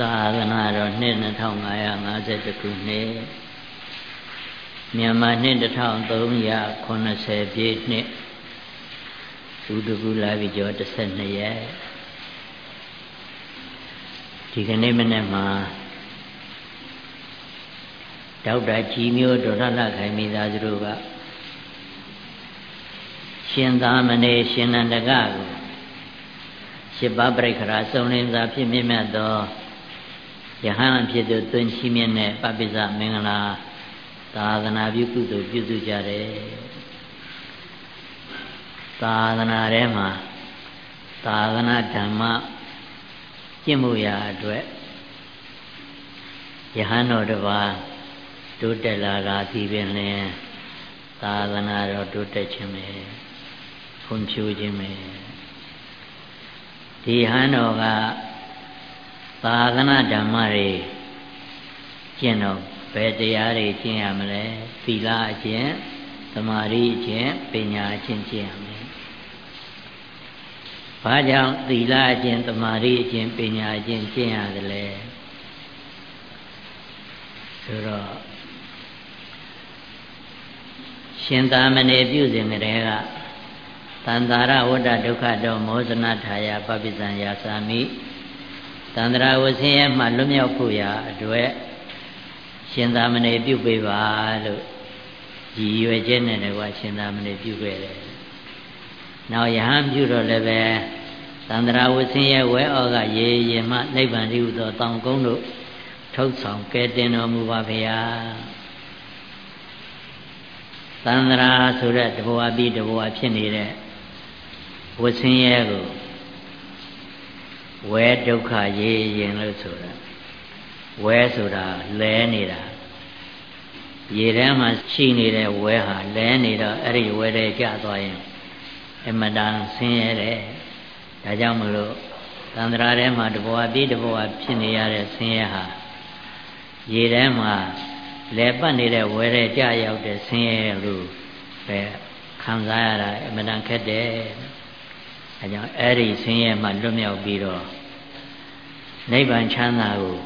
သာသနာတော်နှစ်2550ခုနှစ်မြန်မာနှစ်1380ပြည့်နှစ်ဥဒကူလာပြီကျော်12ရက်ဒီကနေ့မနေ့မှာဒေါက်တာကြီးမျိုးဒေါရလခိုင်မိသားစုတို့ကရှင်သာမဏေရှင်နန္ဒကကိုရှစ်ပါးပြိခရာစုံလင်စွာဖြစ်မြင့်မြတ်သော ယဟန်ဖြစ်သူသွန်ချီမြင့်တဲ့ပပိစမင်္ဂလာသာသနာပြုကုသိုလ်ပြုစုကြတယ်သာသနာထဲမှာသာသနာဓမ္မကျင့်မှုရာအတွက်ယဟန်တော်တစ်ပါးတိုးတက်လာတာဒီပင်လင်သာသနာတော်တိုးတက်ခြင်းပဲဖွံ့ဖြိုးခြင်းပဲဒီဟန်တော်က သာသနာဓမ္မတွေကျင့်တော့ဘယ်တရားတွေကျင့်ရမလဲသီလအကျင့်သမာဓိအကျင့်ပညာအကျင့်ကျင့်ရမယ်ဘာကြောင့်သီလအကျင့်သမာဓိအကျင့်ပညာအကျင့်ကျင့်ရတယ်လဲဆိုတော့ရှင်သာမဏေပြုစဉ်ကတည်းကတန္တာရဝတ္တဒုက္ခတောမောဇနထာယပပိစံယာသာမိ တန္တရာဝဆင်းရဲမှလွတ်မြောက်ဖို့ရာအတွက်ရှင်သာမဏေပြုပေးပါလို့ရည်ရွယ်ချက်နဲ့တကွာရှင်သာမဏေပြုခဲ့တယ်။နောက်ယဟန်ပြုတော့လည်းပဲသန္တရာဝဆင်းရဲဝဲဩကရေရင်မှနိဗ္ဗာန်တည်းဟူသောတောင်ကုန်းတို့ထုတ်ဆောင်ကဲတင်တော်မူပါဗျာ။သန္တရာဆိုတဲ့တဘဝပြီးတဘဝဖြစ်နေတဲ့ဝဆင်းရဲကို ဝဲဒုက္ခရေရင်လို့ဆိုတာဝဲဆိုတာလဲနေတာရေထဲမှာရှိနေတဲ့ဝဲဟာလဲနေတော့အဲ့ဒီဝဲတဲ့ကျသွားရင်အမတန်ဆင်းရဲတယ်ဒါကြောင့်မလို့သန္တရာထဲမှာတဘဝပြီးတဘဝဖြစ်နေရတဲ့ဆင်းရဲဟာရေထဲမှာလဲပတ်နေတဲ့ဝဲတဲ့ကြရောက်တဲ့ဆင်းရဲလို့ပဲခံစားရတာအမတန်ခက်တယ်အဲကြောင့်အဲ့ဒီဆင်းရဲမှလွတ်မြောက်ပြီးတော့ နိဗ္ဗာန်ချမ်းသာကို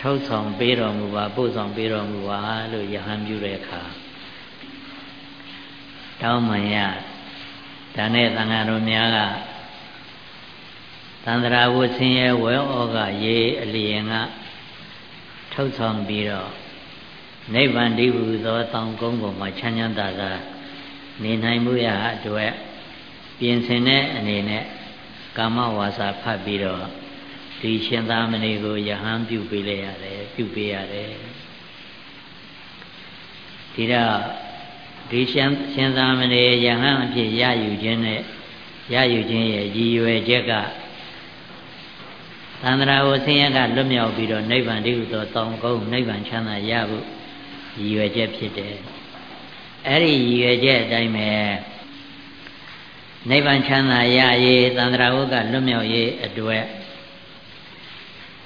ထုတ်ဆောင်ပေးတော်မူပါပို့ဆောင်ပေးတော်မူပါလို့ယဟန်ပြုတဲ့အခါတောင်းမှန်ရဒါနဲ့သံဃာတော်များကသန္တရာဝဆင်းရဲဝဲဩကရေအလျင်ကထုတ်ဆောင်ပြီးတော့နိဗ္ဗာန်တည်းဟူသောတောင်ကုန်းပေါ်မှာချမ်းချမ်းသာသာနေနိုင်မှုရအတွက်ပြင်ဆင်တဲ့အနေနဲ့ကာမဝါစာဖတ်ပြီးတော့ ဒီရှင်သာမဏေကိုယဟန်ပြုပေးလိုက်ရတယ်ပြုပေးရတယ်ဒီတော့ဒီရှင်ရှင်သာမဏေယဟန်အဖြစ်ရယူခြင်းနဲ့ရယူခြင်းရဲ့ရည်ရွယ်ချက်ကသန္တရာကိုဆင်းရဲကလွတ်မြောက်ပြီးတော့နိဗ္ဗာန်တည်းဟူသောတောင်ကုန်းနိဗ္ဗာန်ချမ်းသာရဖို့ရည်ရွယ်ချက်ဖြစ်တယ်အဲ့ဒီရည်ရွယ်ချက်အတိုင်းပဲနိဗ္ဗာန်ချမ်းသာရရေးသန္တရာဝုကလွတ်မြောက်ရေးအတွက်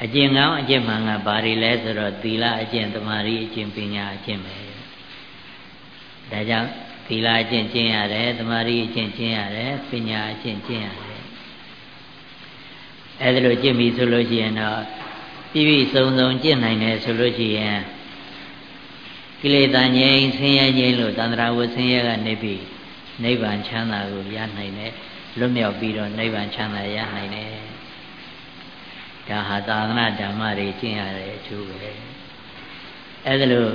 အကျင့်ကောင်းအကျင့်မှန်ကဘာတွေလဲဆိုတော့သီလအကျင့်သမာဓိအကျင့်ပညာအကျင့်ပဲဒါကြောင့်သီလအကျင့်ကျင့်ရတယ်သမာဓိအကျင့်ကျင့်ရတယ်ပညာအကျင့်ကျင့်ရတယ်အဲဒါလိုကျင့်ပြီဆိုလို့ရှိရင်တော့ပြည့်ပြည့်စုံစုံကျင့်နိုင်တယ်ဆိုလို့ရှိရင်ကိလေသာငြိမ်းဆင်းရဲငြိမ်းလို့တန္တရာဝဆင်းရဲကနေပြီးနိဗ္ဗာန်ချမ်းသာကိုရနိုင်တယ်လွတ်မြောက်ပြီးတော့နိဗ္ဗာန်ချမ်းသာရနိုင်တယ် ဒါဟာသာသနာဓမ္မတွေကျင့်ရတဲ့အကျိုးပဲအဲဒါလို့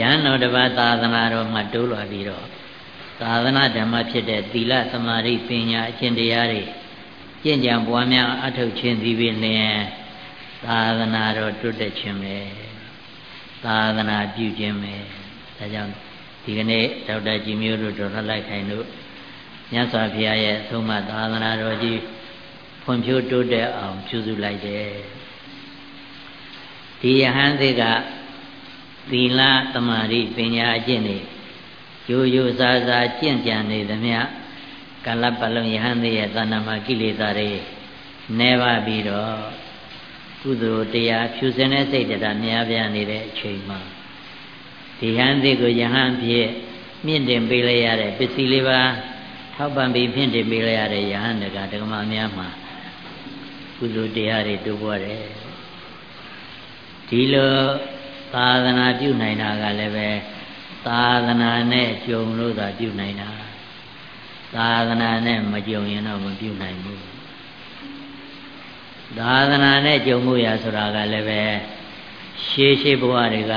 ရဟန်းတော်တစ်ပါးသာသနာတော်မှာတိုးလာပြီးတော့သာသနာဓမ္မဖြစ်တဲ့သီလသမာဓိပညာအကျင့်တရားတွေကျင့်ကြံပွားများအထောက်ချင်းသည်ဖြင့်လျင်သာသနာတော်တွတ်တက်ခြင်းပဲသာသနာပြုခြင်းပဲဒါကြောင့်ဒီကနေ့ဒေါက်တာကြည်မျိုးတို့ဒေါက်တာလိုက်ခိုင်တို့မြတ်စွာဘုရားရဲ့အဆုံးအမသာသနာတော်ကြီး ဖွံ့ဖြိုးတိုးတက်အောင်ပြုစုလိုက်တယ်ဒီယဟန်သေးကသီလသမာဓိပညာအကျင့်တွေရိုးရိုးစားစားကျင့်ကြံနေသမျှကာလပတ်လုံးယဟန်သေးရဲ့သဏ္ဍာန်မှာကိလေသာတွေနေပါပြီးတော့ကုသိုလ်တရားဖြူစင်တဲ့စိတ်တရားများပြားနေတဲ့အချိန်မှာဒီဟန်သေးကိုယဟန်ဖြစ်မြင့်တင်ပေးလိုက်ရတဲ့ပစ္စည်းလေးပါထောက်ပံ့ပြီးဖြင့်တင်ပေးလိုက်ရတဲ့ယဟန်တကဒကမများမှာ ကုသိုလ်တရားတွေတိုးပွားတယ်ဒီလိုသာသနာပြုနိုင်တာကလည်းပဲသာသနာနဲ့ကြုံလို့သာပြုနိုင်တာသာသနာနဲ့မကြုံရင်တော့မပြုနိုင်ဘူးသာသနာနဲ့ကြုံမှုရဆိုတာကလည်းပဲရှေးရှေးဘဝတွေက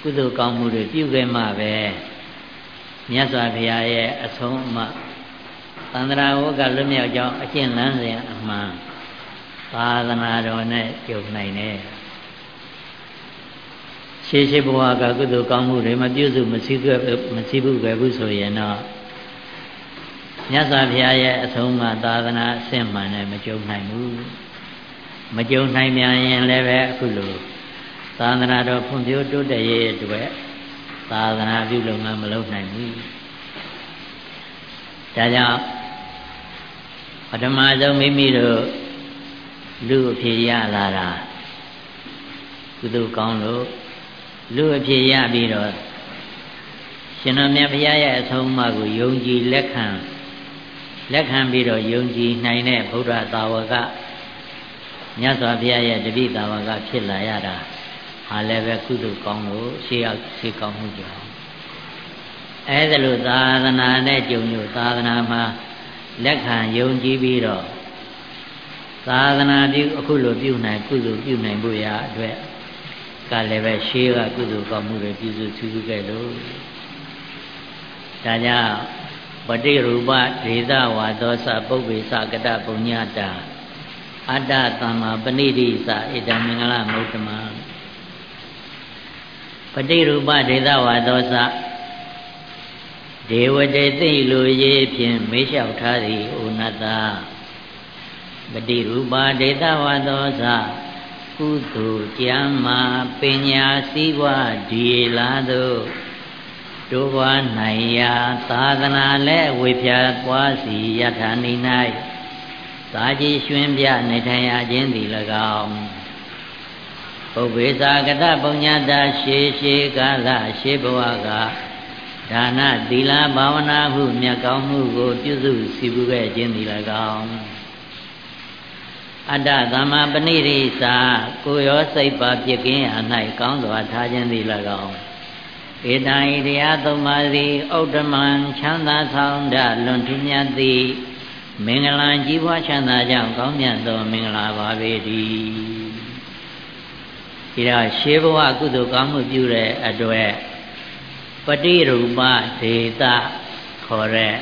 ကုသိုလ်ကောင်းမှုတွေပြုခဲ့မှပဲမြတ်စွာဘုရားရဲ့အဆုံးအမသန္တရာဝကလွတ်မြောက်ကြောင်းအကျင့်လန်းစဉ်အမှန် သာသနာတော်နဲ့ကြုံနိုင်တယ်ရှေးရှေးဘဝကကုသိုလ်ကောင်းမှုတွေမပြုစုမစည်းခဲ့မစည်းဘူးပဲဘူးဆိုရင်တော့မြတ်စွာဘုရားရဲ့အဆုံးအမသာသနာအဆင့်မှန်နဲ့မကြုံနိုင်ဘူးမကြုံနိုင်မြန်ရင်လည်းပဲအခုလိုသာသနာတော်ဖွံ့ဖြိုးတိုးတက်ရေးအတွက်သာသနာပြုလုပ်ငန်းမလုပ်နိုင်ဘူးဒါကြောင့်ပထမဆုံးမိမိတို့ လူအဖြစ်ရလာတာကုသိုလ်ကောင်းလို့လူအဖြစ်ရပြီးတော့ရှင်တော်မြတ်ဘုရားရဲ့အဆုံးအမကိုယုံကြည်လက်ခံလက်ခံပြီးတော့ယုံကြည်နိုင်တဲ့ဗုဒ္ဓသာဝကမြတ်စွာဘုရားရဲ့တပိသာဝကဖြစ်လာရတာဟာလည်းပဲကုသိုလ်ကောင်းလို့ရှေးရောက်ရှေးကောင်းမှုကြောင့်အဲဒါလို့သာသနာနဲ့ကြုံညို့သာသနာမှာလက်ခံယုံကြည်ပြီးတော့ သာသနာပြုအခုလိုပြုနိုင်ကုသိုလ်ပြုနိုင်ဖို့ရာအတွက်ကလည်းပဲရှေးကကုသိုလ်ကောင်းမှုတွေပြုစုဆူဆူခဲ့လို့ဒါကြောင့်ပฏิရူပဒေသဝါသောစပုပ္ပေသကတပုညတာအတ္တသမ္မာပဏိတိသဣဒံမင်္ဂလမௌတ္တမပฏิရူပဒေသဝါသောစဒေဝတေသိလိုရေးဖြင့်မေးလျှောက်ထားသည်ဩနတ္တ ပတိဥပါဒေတဝသောသကုသိုလ်ကျမ်းမာပညာစည်းဝါဒီလာသောတို့ဘွားနိုင်ရာသာသနာလဲဝေဖြာပွားစီယထာနိ၌သာကြီးရွှင်ပြနေထိုင်ရခြင်းသည်၎င်းဘုဗ္ဗေသာကတပုညတာရှေရှေကာလရှေဘဝကဒါနသီလဘာဝနာဟုမြတ်ကောင်းမှုကို ပြုစုစီပုခဲ့ခြင်းသည်၎င်း အတ္တသမ္မာပဏိရိစာကိုရောစိတ်ပါပြစ်ကင်းအ၌ကောင်းစွာထားခြင်းသည်၎င်းဧတံဣတရားသုံးပါးသည်ဥဒ္ဓမံချမ်းသာဆောင်တလွန်ထူးမြတ်သည်မင်္ဂလာကြီးပွားချမ်းသာကြောင့်ကောင်းမြတ်သောမင်္ဂလာပါပေတည်းဒီတော့ရှေးဘဝကုသိုလ်ကောင်းမှုပြုတဲ့အတွက်ပฏิရူပဒေတာခေါ်တဲ့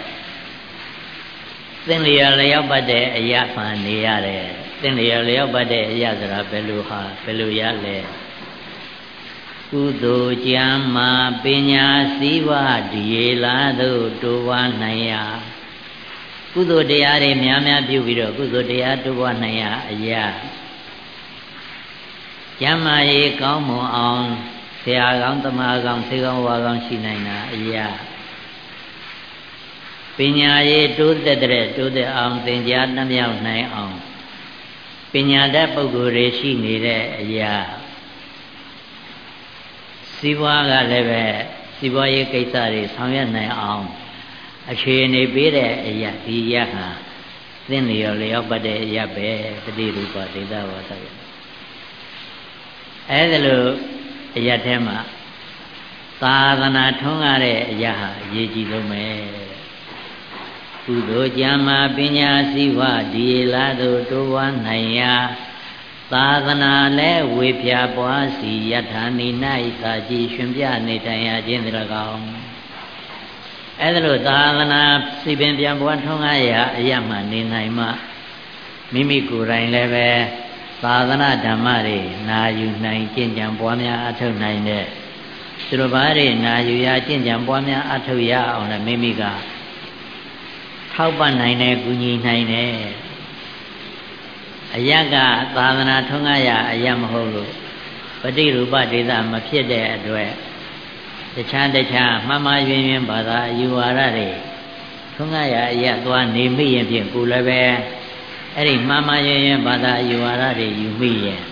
သင်လျာလျောက်ပတ်တဲ့အရာမှနေရတယ် သင်လျာလျောက်ပတ်တဲ့အရာဆိုတာဘယ်လိုဟာဘယ်လိုရလဲကုသိုလ်ကြမ်းမာပညာစည်းဝါဒီလာသို့တိုးဝါနိုင်ရာကုသိုလ်တရားတွေများများပြုပြီးတော့ကုသိုလ်တရားတိုးဝါနိုင်ရာအရာကျမ်းမာရေးကောင်းမွန်အောင်ဆရာကောင်းတမကောင်းသေကောင်းဝါကောင်းရှိနိုင်တာအရာပညာရေးတိုးသက်တဲ့တိုးသက်အောင်သင်ကြားနှမြောက်နိုင်အောင် ပညာတတ်ပုဂ္ဂိုလ်တွေရှိနေတဲ့အရာစီးပွားကလည်းပဲစီးပွားရေးကိစ္စတွေဆောင်ရွက်နိုင်အောင်အခြေအနေပေးတဲ့အရာဒီရဟာသင်လျော်လျော်ပတ်တဲ့အရာပဲတတိရူပဒေသဝါဒရအဲဒါလို့အရာထဲမှာသာသနာထွန်းကားတဲ့အရာဟာအရေးကြီးဆုံးပဲ ကုသိုလ်ကြံမှာပညာစည်းဝါဒီလာတို့တိုးဝါနိုင်ရာသာသနာလဲဝေဖြာပွားစီယထာနိ၌သာကြည်ရှင်ပြနေတိုင်ရခြင်းတကောင်အဲ့ဒါလို့သာသနာစီပင်ပြန်ပွားထွန်းကားရာအရာမှနေနိုင်မှမိမိကိုယ်တိုင်လည်းပဲသာသနာဓမ္မတွေနာယူနိုင်ကျင့်ကြံပွားများအထောက်နိုင်တဲ့သူတို့ဘာတွေနာယူရကျင့်ကြံပွားများအထောက်ရအောင်လည်းမိမိက ထောက်ပံ့နိုင်တယ်ကူညီနိုင်တယ်အယက်ကသာသနာထွန်းကားရအယက်မဟုတ်လို့ပฏิရူပဒေသမဖြစ်တဲ့အတွက်တခြားတခြားမှန်မှန်ယွင်ယွင်ဘာသာအယူဝါဒတွေထွန်းကားရအယက်သွားနေမိရင်ဖြင့်ကိုယ်လည်းပဲအဲ့ဒီမှားမှားရင်ရင်ဘာသာယူဝါဒတွေယူမိရဲ့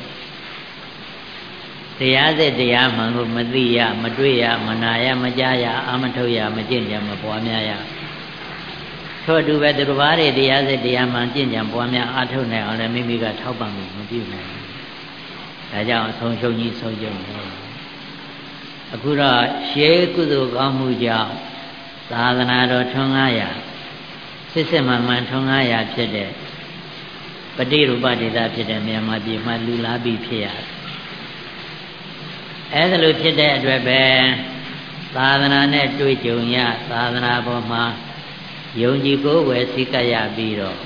တရားစစ်တရားမှန်ကိုမသိရမတွေ့ရမနာရမကြားရအာမထုတ်ရမကျင့်ကြံမပွားများရ ထို့အတူပဲသူတစ်ပါးတွေတရားစစ်တရားမှန်ကျင့်ကြံပွားများအားထုတ်နိုင်အောင်လည်းမိမိကထောက်ပံ့မှုမပြုနိုင်ဘူးဒါကြောင့်ဆုံးရှုံးကြီးဆုံးရှုံးတယ်အခုတော့ရှေးကုသိုလ်ကောင်းမှုကြောင့်သာသနာတော်ထွန်းကားရာစစ်စစ်မှန်မှန်ထွန်းကားရာဖြစ်တဲ့ပฏิရူပဒေသဖြစ်တဲ့မြန်မာပြည်မှာလူလာပြီးဖြစ်ရတယ်အဲဒါလိုဖြစ်တဲ့အတွက်ပဲသာသနာနဲ့တွေ့ကြုံရသာသနာပေါ်မှာ ယုံကြည်ကိုယ်ဝယ်စိတ်ကရပြီးတော့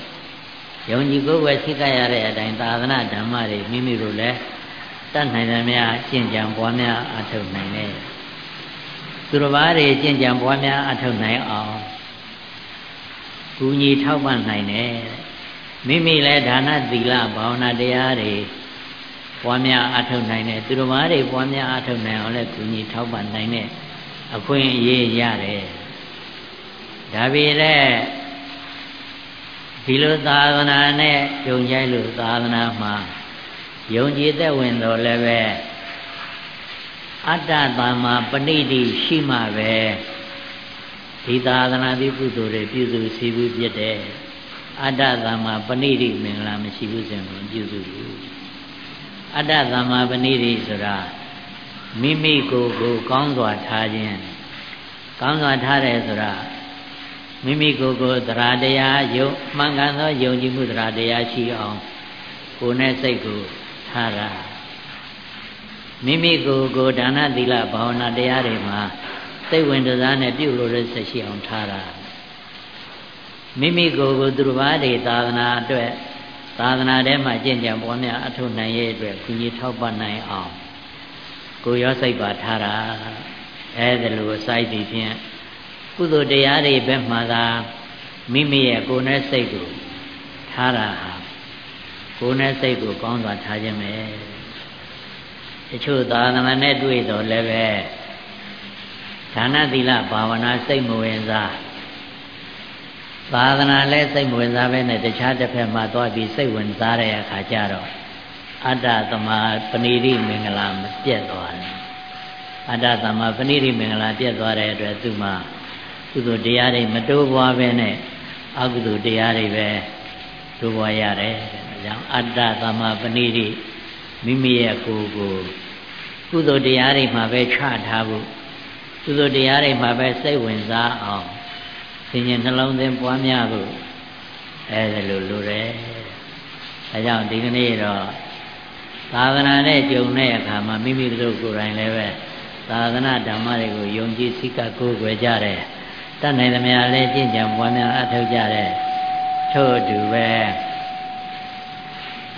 ယုံကြည်ကိုယ်ဝယ်စိတ်ကရတဲ့အတိုင်းသာသနာဓမ္မတွေမိမိတို့လည်းတတ်နိုင်တယ်များကျင့်ကြံပွားများအထောက်နိုင်တယ်သူတော်ဘာတွေကျင့်ကြံပွားများအထောက်နိုင်အောင်ကူညီထောက်ပံ့နိုင်တယ်မိမိလည်းဒါနသီလဘာဝနာတရားတွေပွားများအထောက်နိုင်တယ်သူတော်ဘာတွေပွားများအထောက်နိုင်အောင်လည်းကူညီထောက်ပံ့နိုင်တဲ့အခွင့်အရေးရတယ် ဒါပေမဲ့ဒီလိုသာသနာနဲ့ယုံကြည်လို့သာသနာမှာယုံကြည်သက်ဝင်တော်လည်းပဲအတ္တသမ္မာပဏိတိရှိမှပဲဒီသာသနာတိကုသိုလ်တွေပြုစုစီဘူးဖြစ်တယ်အတ္တသမ္မာပဏိတိမင်္ဂလာမရှိဘူးစဉ်ကိုပြုစုဘူးအတ္တသမ္မာပဏိတိဆိုတာမိမိကိုယ်ကိုကောင်းစွာထားခြင်းကောင်းစွာထားတယ်ဆိုတာ မိမိကိုယ်ကိုတရားတရားယုံမှန်ကန်သောယုံကြည်မှုတရားတရားရှိအောင်ကိုယ်နဲ့စိတ်ကိုထားတာမိမိကိုယ်ကိုဒါနသီလဘာဝနာတရားတွေမှာစိတ်ဝင်စားနဲ့ပြုလို့ရဆက်ရှိအောင်ထားတာမိမိကိုယ်ကိုသူတစ်ပါးတွေသာသနာအတွက်သာသနာထဲမှာကျင့်ကြံပေါ်များအထုနိုင်ရဲ့အတွက်ခွင့်ကြီးထောက်ပံ့နိုင်အောင်ကိုရောစိတ်ပါထားတာအဲဒါလိုစိုက်ပြီးဖြင့် ကုသိုလ်တရားတွေဘက်မှာသာမိမိရဲ့ကိုယ်နဲ့စိတ်ကိုထားတာဟာကိုယ်နဲ့စိတ်ကိုကောင်းစွာထားခြင်းပဲတချို့သာသနာနဲ့တွေ့တော့လည်းပဲဒါနသီလဘာဝနာစိတ်မဝင်စားသာသနာလည်းစိတ်မဝင်စားပဲနဲ့တခြားတစ်ဖက်မှာသွားပြီးစိတ်ဝင်စားတဲ့အခါကျတော့အတ္တသမပဏိရိမင်္ဂလာမပြတ်သွားတယ်အတ္တသမပဏိရိမင်္ဂလာပြတ်သွားတဲ့အတွက်သူမှ ကုသိုလ်တရားတွေမတိုးပွားပဲနဲ့အကုသိုလ်တရားတွေပဲတိုးပွားရတယ်ဒါကြောင့်အတ္တသမပဏိရိမိမိရဲ့ကိုယ်ကိုကုသိုလ်တရားတွေမှာပဲချထားဖို့ကုသိုလ်တရားတွေမှာပဲစိတ်ဝင်စားအောင်သင်ញနှလုံးသွင်းပွားများဖို့အဲဒါလိုလိုတယ်ဒါကြောင့်ဒီကနေ့တော့သာသနာနဲ့ကြုံတဲ့အခါမှာမိမိတို့ကိုယ်တိုင်လည်းပဲသာသနာဓမ္မတွေကိုယုံကြည်စိတ်ကကိုးကွယ်ကြတယ် တတ်နိုင်သမျှလည်းကျင့်ကြံပွားများအထောက်ကြတယ်ထို့အတူပဲ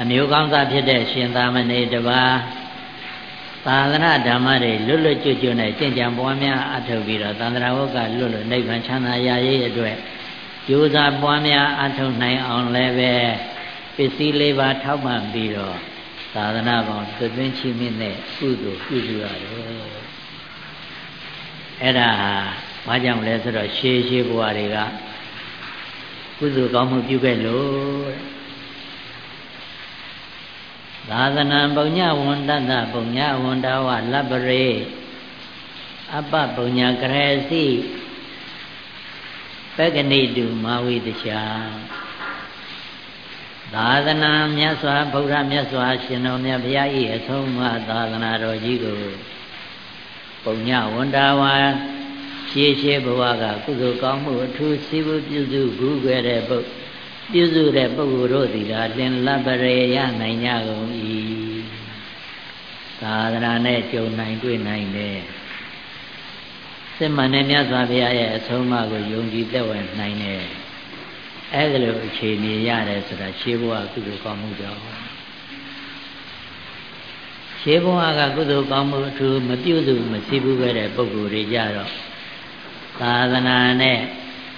အမျိုးကောင်းသားဖြစ်တဲ့ရှင်သာမဏေတပါးသာသနာဓမ္မတွေလွတ်လွတ်ကျွတ်ကျွတ်နဲ့ကျင့်ကြံပွားများအထောက်ပြီးတော့သန္တရာဝကလွတ်လွတ်နိဗ္ဗာန်ချမ်းသာရရေးအတွက်ကြိုးစားပွားများအထောက်နိုင်အောင်လည်းပဲပစ္စည်းလေးပါထောက်ပံ့ပြီးတော့သာသနာပေါင်းသွင်းချီးမြှင့်တဲ့ကုသိုလ်ပြုစုရတယ်အဲ့ဒါ ဘာကြောင့်လဲဆိုတော့ရှေးရှေးဘဝတွေကကုသိုလ်ကောင်းမှုပြုခဲ့လို့သာသနာပုံညဝန္တတပုံညဝန္တဝလပ္ပရေအပပုံညကရေစီပက္ကနိတုမာဝိတချာသာသနာမြတ်စွာဘုရားမြတ်စွာရှင်တော်မြတ်ဘုရား၏အဆုံးအမသာသနာတော်ကြီးကိုပုံညဝန္တာဝါ ရှေးရှေးဘဝကကုသိုလ်ကောင်းမှုအထူးစီးပွားပြုစုဘူးခဲ့တဲ့ပုပြုစုတဲ့ပုဂ္ဂိုလ်တို့သည်သာလင်လပရေရနိုင်ကြကုန်၏သာသနာနဲ့ကြုံနိုင်တွေ့နိုင်တယ်စစ်မှန်တဲ့မြတ်စွာဘုရားရဲ့အဆုံးအမကိုယုံကြည်သက်ဝင်နိုင်တယ်အဲ့ဒါလိုအခြေအနေရတယ်ဆိုတာရှေးဘဝကုသိုလ်ကောင်းမှုကြောင့်ရှေးဘဝကကုသိုလ်ကောင်းမှုအထူးမပြုစုမစည်းဘူးခဲ့တဲ့ပုဂ္ဂိုလ်တွေကြတော့ သာသနာနဲ့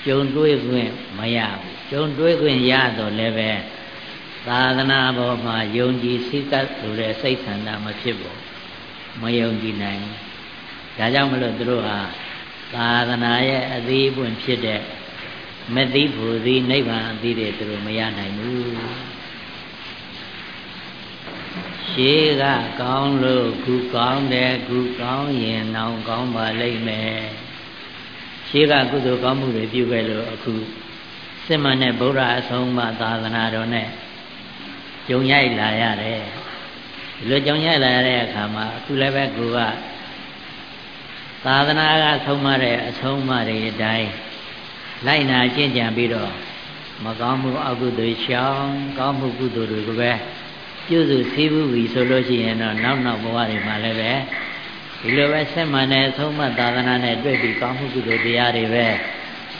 ကြုံတွေ့ခွင့်မရဘူးကြုံတွေ့ခွင့်ရတော့လည်းပဲသာသနာပေါ်မှာယုံကြည်စိတ်ကဆိုတဲ့စိတ်ဆန္ဒမဖြစ်ဘူးမယုံကြည်နိုင်ဒါကြောင့်မလို့သူတို့ဟာသာသနာရဲ့အသေးပွင့်ဖြစ်တဲ့မသိဖို့သည်နိဗ္ဗာန်အသေးတွေသူတို့မရနိုင်ဘူးရှေးကကောင်းလို့ခုကောင်းတယ်ခုကောင်းရင်နောက်ကောင်းပါလိမ့်မယ် ရှေးကကုသိုလ်ကောင်းမှုတွေပြုခဲ့လို့အခုစစ်မှန်တဲ့ဗုဒ္ဓအဆုံးအမသာသနာတော်နဲ့ကြုံရိုက်လာရတယ်ဒီလိုကြောင့်ရလာတဲ့အခါမှာအခုလည်းပဲကိုကသာသနာကဆုံးမတဲ့အဆုံးအမတွေအတိုင်းလိုက်နာကျင့်ကြံပြီးတော့မကောင်းမှုအကုသိုလ်ရှောင်ကောင်းမှုကုသိုလ်တွေကိုပဲပြုစုစည်းဘူးပြီဆိုလို့ရှိရင်တော့နောက်နောက်ဘဝတွေမှာလည်းပဲ ဒီလိုပဲဆက်မှန်တဲ့အဆုံးအမသာသနာနဲ့တွေ့ပြီးကောင်းမှုကုသိုလ်တရားတွေပဲ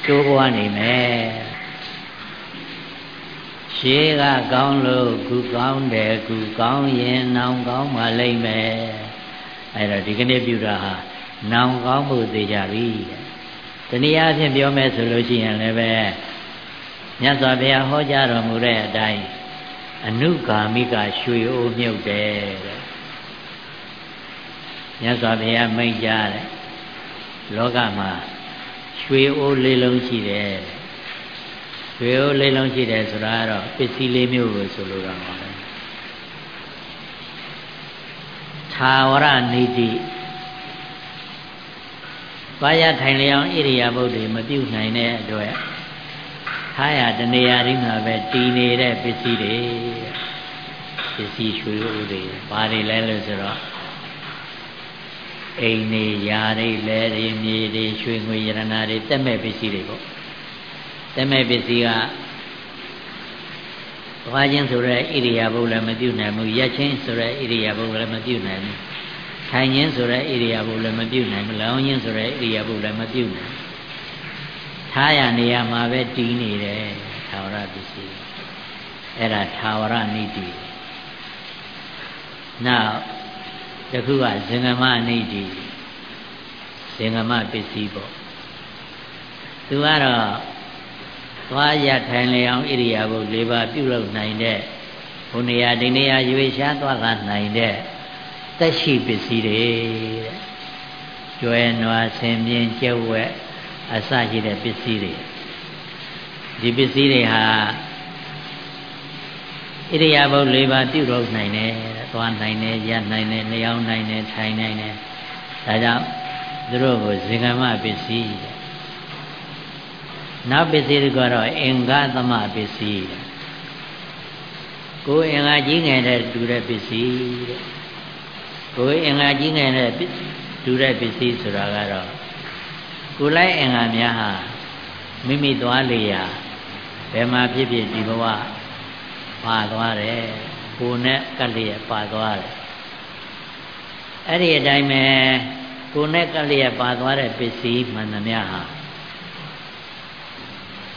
ကျိုးပွားနေမယ်ရှေးကကောင်းလို့ခုကောင်းတယ်ခုကောင်းရင်နောင်ကောင်းမှလိမ့်မယ်အဲ့တော့ဒီကနေ့ပြုတာဟာနောင်ကောင်းမှုသိကြပြီတနည်းအားဖြင့်ပြောမယ်ဆိုလို့ရှိရင်လည်းပဲမြတ်စွာဘုရားဟောကြားတော်မူတဲ့အတိုင်းအနုဂါမိကရွှေအိုးမြုပ်တယ်တဲ့ မြတ်စွာဘုရားမိန့်ကြားတယ်လောကမှာရွှေအိုးလေးလုံးရှိတယ်ရွှေအိုးလေးလုံးရှိတယ်ဆိုတာကတော့ပစ္စည်းလေးမျိုးကိုဆိုလိုတာပါပဲသာဝရနေတိဘာရထိုင်လျောင်းဣရိယာပုတ်တွေမပြုတ်နိုင်တဲ့အတွက်ထားရတနေရာရင်းမှာပဲတည်နေတဲ့ပစ္စည်းတွေပစ္စည်းရွှေဥတွေဘာတွေလဲလို့ဆိုတော့ အိမ်နေယာတွေလဲတွေမြေတွေရွှေငွေရတနာတွေတက်မဲ့ပစ္စည်းတွေပေါ့တက်မဲ့ပစ္စည်းကသွားခြင်းဆိုတဲ့ဣရိယာပုတ်လည်းမပြုတ်နိုင်ဘူးရက်ချင်းဆိုတဲ့ဣရိယာပုတ်လည်းမပြုတ်နိုင်ဘူးထိုင်ခြင်းဆိုတဲ့ဣရိယာပုလည်းမပြုတ်နိုင်ဘူးလောင်းခြင်းဆိုတဲ့ဣရိယာပုလည်းမပြုတ်နိုင်ထားရနေရမှာပဲတည်နေတယ်သာဝရပစ္စည်းအဲ့ဒါသာဝရနိတိနောက် တခုကဇင်္ဂမနိတိဇင်္ဂမပစ္စည်းပေါ့သူကတော့သွားရထိုင်လျောင်းဣရိယာပု၄ပါးပြုလုပ်နိုင်တဲ့ဘုနေရာဒီနေရာရွေရှားသွားကနိုင်တဲ့သက်ရှိပစ္စည်းတွေတဲ့ကျွဲနွားဆင်ပြင်းကျုပ်ဝက်အစရှိတဲ့ပစ္စည်းတွေဒီပစ္စည်းတွေဟာ ဣရိယာပုတ်၄ပါးပြုလုပ်နိုင်တယ်သွားနိုင်တယ်ရနိုင်တယ်လျောင်းနိုင်တယ်ထိုင်နိုင်တယ်ဒါကြောင့်သူတို့ကိုဇေကမပစ္စည်းနောက်ပစ္စည်းတွေကတော့အင်္ဂသမပစ္စည်းကိုယ်အင်္ဂါကြီးငယ်တဲ့တူတဲ့ပစ္စည်းတဲ့ကိုယ်အင်္ဂါကြီးငယ်တဲ့ဒူတဲ့ပစ္စည်းဆိုတာကတော့ကိုယ်လိုက်အင်္ဂါများဟာမိမိသွားလေရာဘယ်မှာဖြစ်ဖြစ်ဒီဘဝ ပါသွားတယ်ကိုယ်နဲ့ကလျက်ပါသွားတယ်အဲ့ဒီအတိုင်းပဲကိုယ်နဲ့ကလျက်ပါသွားတဲ့ပစ္စည်းမှန်သမျှဟာ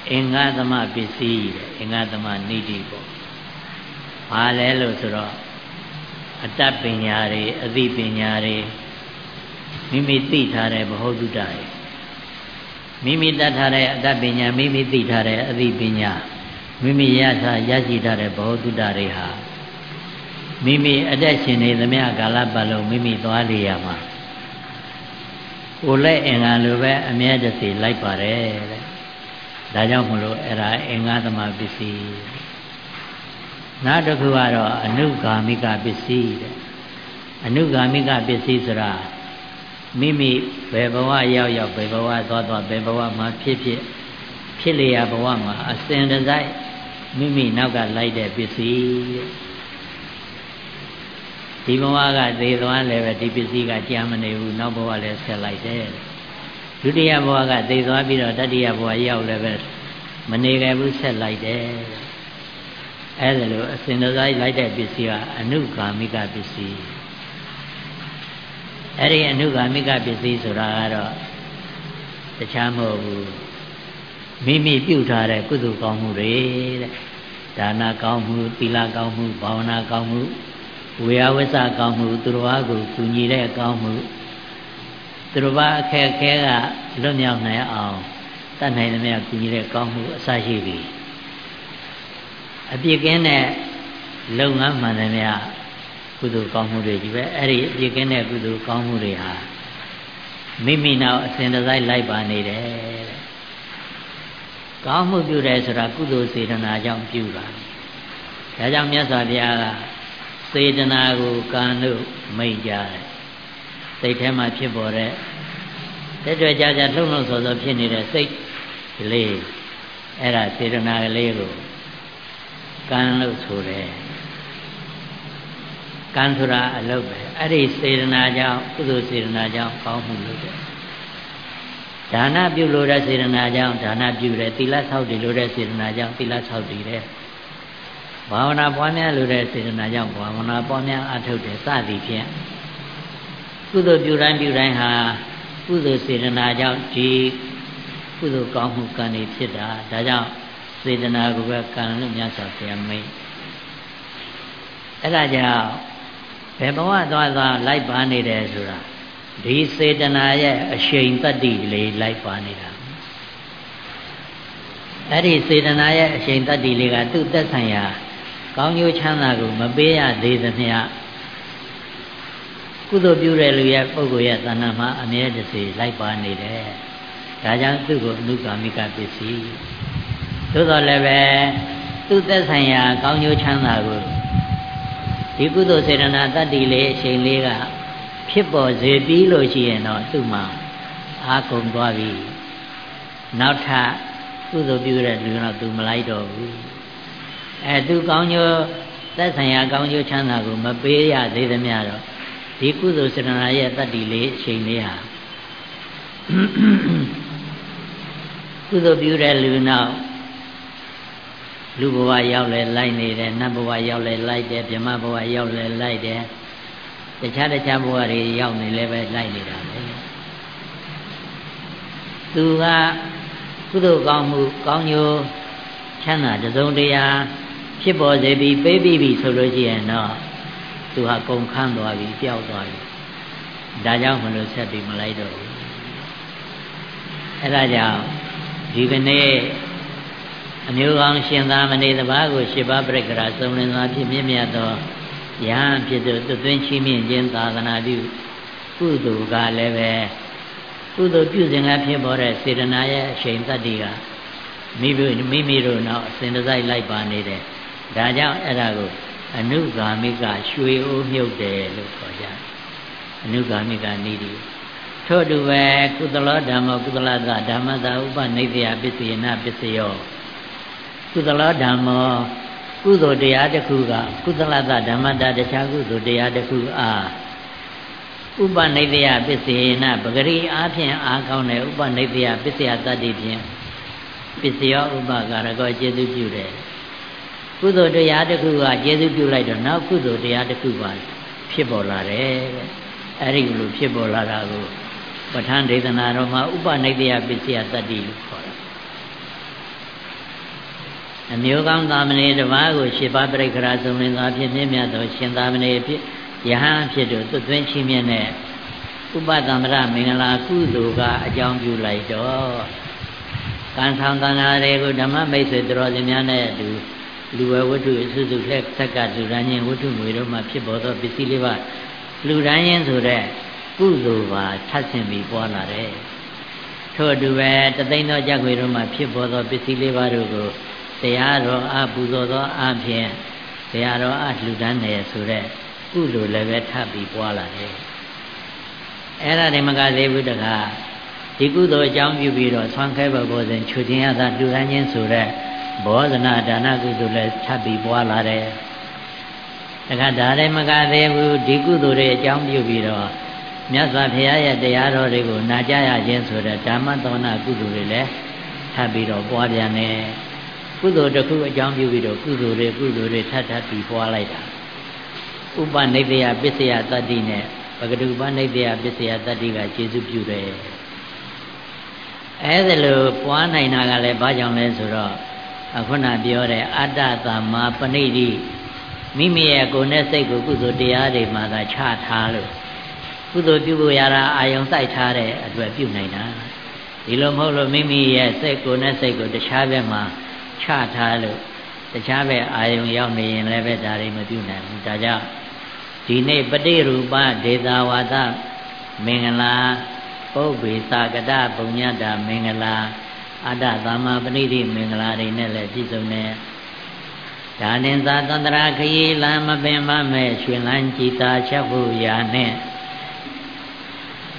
အင်္ဂါသမပစ္စည်းတဲ့အင်္ဂါသမနိတိပေါ့ဘာလဲလို့ဆိုတော့အတတ်ပညာတွေအသိပညာတွေမိမိသိထားတဲ့ဘ ਹੁ တုတ္တတွေမိမိတတ်ထားတဲ့အတတ်ပညာမိမိသိထားတဲ့အသိပညာ မိမိရထားရရှိထားတဲ့ဘ ਹੁ တုတ္တတွေဟာမိမိအသက်ရှင်နေသမျှကာလပတ်လုံးမိမိသွားလေရမှာကိုယ်လည်းအင်္ဂါလိုပဲအမြဲတစေလိုက်ပါတယ်တဲ့ဒါကြောင့်မလို့အဲ့ဒါအင်္ဂါသမပစ္စည်းနောက်တစ်ခုကတော့အနုဂါမိကပစ္စည်းတဲ့အနုဂါမိကပစ္စည်းဆိုတာမိမိဘယ်ဘဝရောက်ရောက်ဘယ်ဘဝသွားသွားဘယ်ဘဝမှာဖြစ်ဖြစ်ဖြစ်လျာဘဝမှာအစဉ်တစိုက် မိမိနောက်ကလိုက်တဲ့ပစ္စည်းဒီဘဝကသေသွားလည်းပဲဒီပစ္စည်းကကြာမနေဘူးနောက်ဘဝလည်းဆက်လိုက်တယ်ဒုတိယဘဝကသေသွားပြီးတော့တတိယဘဝရောက်လည်းပဲမနေခဲ့ဘူးဆက်လိုက်တယ်အဲ့ဒါလိုအစဉ်တစိုက်လိုက်တဲ့ပစ္စည်းကအနုဂါမိကပစ္စည်းအဲ့ဒီအနုဂါမိကပစ္စည်းဆိုတာကတော့တခြားမဟုတ်ဘူး မိမိပြုထားတဲ့ကုသိုလ်ကောင်းမှုတွေတဲ့ဒါနကောင်းမှုသီလကောင်းမှုဘာဝနာကောင်းမှုဝေယဝစ္စကောင်းမှုသူတော်ဘာကိုကူညီတဲ့ကောင်းမှုသူတော်ဘာအခက်အခဲကလွတ်မြောက်နိုင်အောင်တတ်နိုင်သမျှကူညီတဲ့ကောင်းမှုအစရှိပြီအပြစ်ကင်းတဲ့လုပ်ငန်းမှန်တယ်များကုသိုလ်ကောင်းမှုတွေကြီးပဲအဲ့ဒီအပြစ်ကင်းတဲ့ကုသိုလ်ကောင်းမှုတွေဟာမိမိနောက်အစဉ်တစိုက်လိုက်ပါနေတယ်တဲ့ ကောင်းမှုပြုတယ်ဆိုတာကုသိုလ်စေတနာကြောင့်ပြုတာဒါကြောင့်မြတ်စွာဘုရားကစေတနာကိုကံလို့မိတ်ကြတယ်စိတ်ထဲမှာဖြစ်ပေါ်တဲ့တက်ကြွကြကြလှုပ်လှုပ်ဆော်ဆော်ဖြစ်နေတဲ့စိတ်ကလေးအဲ့ဒါစေတနာကလေးကိုကံလို့ဆိုတယ်ကံဆိုတာအလုပ်ပဲအဲ့ဒီစေတနာကြောင့်ကုသိုလ်စေတနာကြောင့်ကောင်းမှုလုပ်တယ် ဒါနပြုလို့တဲ့စေတနာကြောင့်ဒါနပြုတယ်သီလဆောက်တည်လို့တဲ့စေတနာကြောင့်သီလဆောက်တည်တယ်ဘာဝနာပွားများလို့တဲ့စေတနာကြောင့်ဘာဝနာပွားများအထုတ်တယ်စသည်ဖြင့်ကုသိုလ်ပြုတိုင်းပြုတိုင်းဟာကုသိုလ်စေတနာကြောင့်ဒီကုသိုလ်ကောင်းမှုကံတွေဖြစ်တာဒါကြောင့်စေတနာကိုပဲကံလို့မြတ်စွာဘုရားမိတ်အဲ့ဒါကြောင့်ဘယ်ဘဝသွားသွားလိုက်ပါနေတယ်ဆိုတာ ဒီစေတနာရဲ့အရှိန်တတ္တိလေးလိုက်ပါနေတာအဲ့ဒီစေတနာရဲ့အရှိန်တတ္တိလေးကသူ့သက်ဆိုင်ရာကောင်းကျိုးချမ်းသာကိုမပေးရသေးသမျှကုသိုလ်ပြုတဲ့လူရဲ့ပုဂ္ဂိုလ်ရဲ့သဏ္ဍာန်မှာအမြဲတစေလိုက်ပါနေတယ်ဒါကြောင့်သူ့ကိုအနုကာမိကပစ္စည်းသို့တော်လည်းပဲသူ့သက်ဆိုင်ရာကောင်းကျိုးချမ်းသာကိုဒီကုသိုလ်စေတနာတတ္တိလေးအချိန်လေးက ဖြစ်ပေါ်စေပြီးလို့ရှိရင်တော့သူ့မှာအာကုန်သွားပြီနောက်ထပ်ကုသိုလ်ပြုတဲ့လူတော့သူမလိုက်တော့ဘူးအဲသူကောင်းကျိုးသက်ဆိုင်ရာကောင်းကျိုးချမ်းသာကိုမပေးရသေးသမျှတော့ဒီကုသိုလ်စေတနာရဲ့တတ္တိလေးအချိန်လေးဟာကုသိုလ်ပြုတဲ့လူနောက်လူဘဝရောက်လဲလိုက်နေတယ်နတ်ဘဝရောက်လဲလိုက်တယ်ဗြဟ္မဘဝရောက်လဲလိုက်တယ် တခြားတခြားဘဝတွေရောက်နေလဲပဲလိုက်နေတာပဲသူကကုသိုလ်ကောင်းမှုကောင်းကျိုးချမ်းသာတစုံတရာဖြစ်ပေါ်စေပြီးပေးပြီးပြီဆိုလို့ရှိရင်တော့သူဟာကုန်ခန်းသွားပြီပျောက်သွားပြီဒါကြောင့်မလို့ဆက်ပြီးမလိုက်တော့ဘူးအဲ့ဒါကြောင့်ဒီကနေ့အမျိုးကောင်းရှင်သာမဏေတပါးကို ရှစ်ပါးပြိက္ခရာစုံလင်စွာဖြစ်မြင့်မြတ်သော ယဟန်ဖြစ်သူသွင်းချီးမြှင့်ခြင်းသာသနာပြုကုသိုလ်ကလည်းပဲကုသိုလ်ပြုစဉ်ကဖြစ်ပေါ်တဲ့စေတနာရဲ့အချိန်တတ္တိကမိမိမိမိတို့နောက်အစဉ်တစိုက်လိုက်ပါနေတယ်ဒါကြောင့်အဲ့ဒါကိုအနုဂါမိကရွှေအိုးမြုပ်တယ်လို့ခေါ်ကြအနုဂါမိကနိတိထို့တူပဲကုသလောဓမ္မကုသလသဓမ္မသာဥပနိဒေယပစ္စယနာပစ္စယောကုသလောဓမ္မော ကုသိုလ်တရားတစ်ခုကကုသလတဓမ္မတာတခြားကုသိုလ်တရားတစ်ခုအားဥပနိဒေယပစ္စယေနပဂရိအားဖြင့်အားကောင်းတဲ့ဥပနိဒေယပစ္စယတတ္တိဖြင့်ပစ္စယောဥပကာရကောကျေသူပြုတယ်ကုသိုလ်တရားတစ်ခုကကျေသူပြုလိုက်တော့နောက်ကုသိုလ်တရားတစ်ခုပါဖြစ်ပေါ်လာတယ်တဲ့အဲ့ဒီလိုဖြစ်ပေါ်လာတာကိုပဋ္ဌာန်းဒေသနာတော်မှာဥပနိဒေယပစ္စယတတ္တိလို့ခေါ်တယ် အမျိုးကောင်းသာမဏေတစ်ပါးကိုရှစ်ပါးပြိခရာသုံးလင်သာဖြစ်မြင့်မြတ်သောရှင်သာမဏေဖြစ်ယဟန်ဖြစ်တို့သွတ်သွင်းချီးမြှင့်တဲ့ဥပသမ္ပရမင်္ဂလာကုသိုလ်ကအကြောင်းပြုလိုက်တော့ကံဆောင်သံဃာတွေကိုဓမ္မမိတ်ဆွေတော်စင်များနဲ့အတူလူဝဲဝတ္ထုအစုစုလက်သက်ကလူရန်ချင်းဝတ္ထုငွေတို့မှဖြစ်ပေါ်သောပစ္စည်းလေးပါလူရန်ချင်းဆိုတဲ့ကုသိုလ်ပါထပ်ဆင်ပြီးပွားလာတယ်ထို့အတူပဲတသိန်းသောကြက်ွေတို့မှဖြစ်ပေါ်သောပစ္စည်းလေးပါတို့ကို တရားတော်အပူဇော်သောအဖြစ်တရားတော်အလှူဒန်းတယ်ဆိုတဲ့ကုလိုလည်းပဲထပ်ပြီးပွားလာတယ်အဲ့ဒါတွေမကသေးဘူးတခါဒီကုသိုလ်အကြောင်းပြုပြီးတော့ဆွမ်းခဲဘဘောစဉ်ခြူခြင်းရတာလှူဒန်းခြင်းဆိုတဲ့ဘောဇနာဒါနကုသိုလ်လည်းထပ်ပြီးပွားလာတယ်တခါဒါလည်းမကသေးဘူးဒီကုသိုလ်တွေအကြောင်းပြုပြီးတော့မြတ်စွာဘုရားရဲ့တရားတော်တွေကိုနာကြားရခြင်းဆိုတဲ့ဓမ္မသောနာကုသိုလ်တွေလည်းထပ်ပြီးတော့ပွားပြန်တယ် ကုသိုလ်တစ်ခုအကြောင်းပြုပြီးတော့ကုသိုလ်တွေကုသိုလ်တွေထပ်ထပ်ပြီးပွားလိုက်တာဥပနိဒေယပစ္စယတတ္တိနဲ့ပဂတုပနိဒေယပစ္စယတတ္တိကကျေစုပြုတယ်အဲဒါလိုပွားနိုင်တာကလည်းဘာကြောင့်လဲဆိုတော့အခုနပြောတဲ့အတ္တသမ္မာပဏိတိမိမိရဲ့ကိုယ်နဲ့စိတ်ကိုကုသိုလ်တရားတွေမှာသာချထားလို့ကုသိုလ်ပြုဖို့ရတာအာယုံစိုက်ထားတဲ့အတွက်ပြုနိုင်တာဒီလိုမဟုတ်လို့မိမိရဲ့စိတ်ကိုယ်နဲ့စိတ်ကိုတခြားဘက်မှာ ချထားလို့တခြားပဲအာယုံရောက်နေရင်လည်းပဲဒါတွေမပြုနိုင်ဘူးဒါကြောင့်ဒီနေ့ပฏิရူပဒေတာဝါဒမင်္ဂလာပုဗ္ဗေသာကတပုညတာမင်္ဂလာအတ္တသမ္မာပဏိတိမင်္ဂလာတွေနဲ့လည်းပြည့်စုံတယ်ဒါနင်သာတန္တရာခရီလမ်းမပင်မမဲ့ရွှင်လန်းကြည်သာချက်ဖို့ရာနဲ့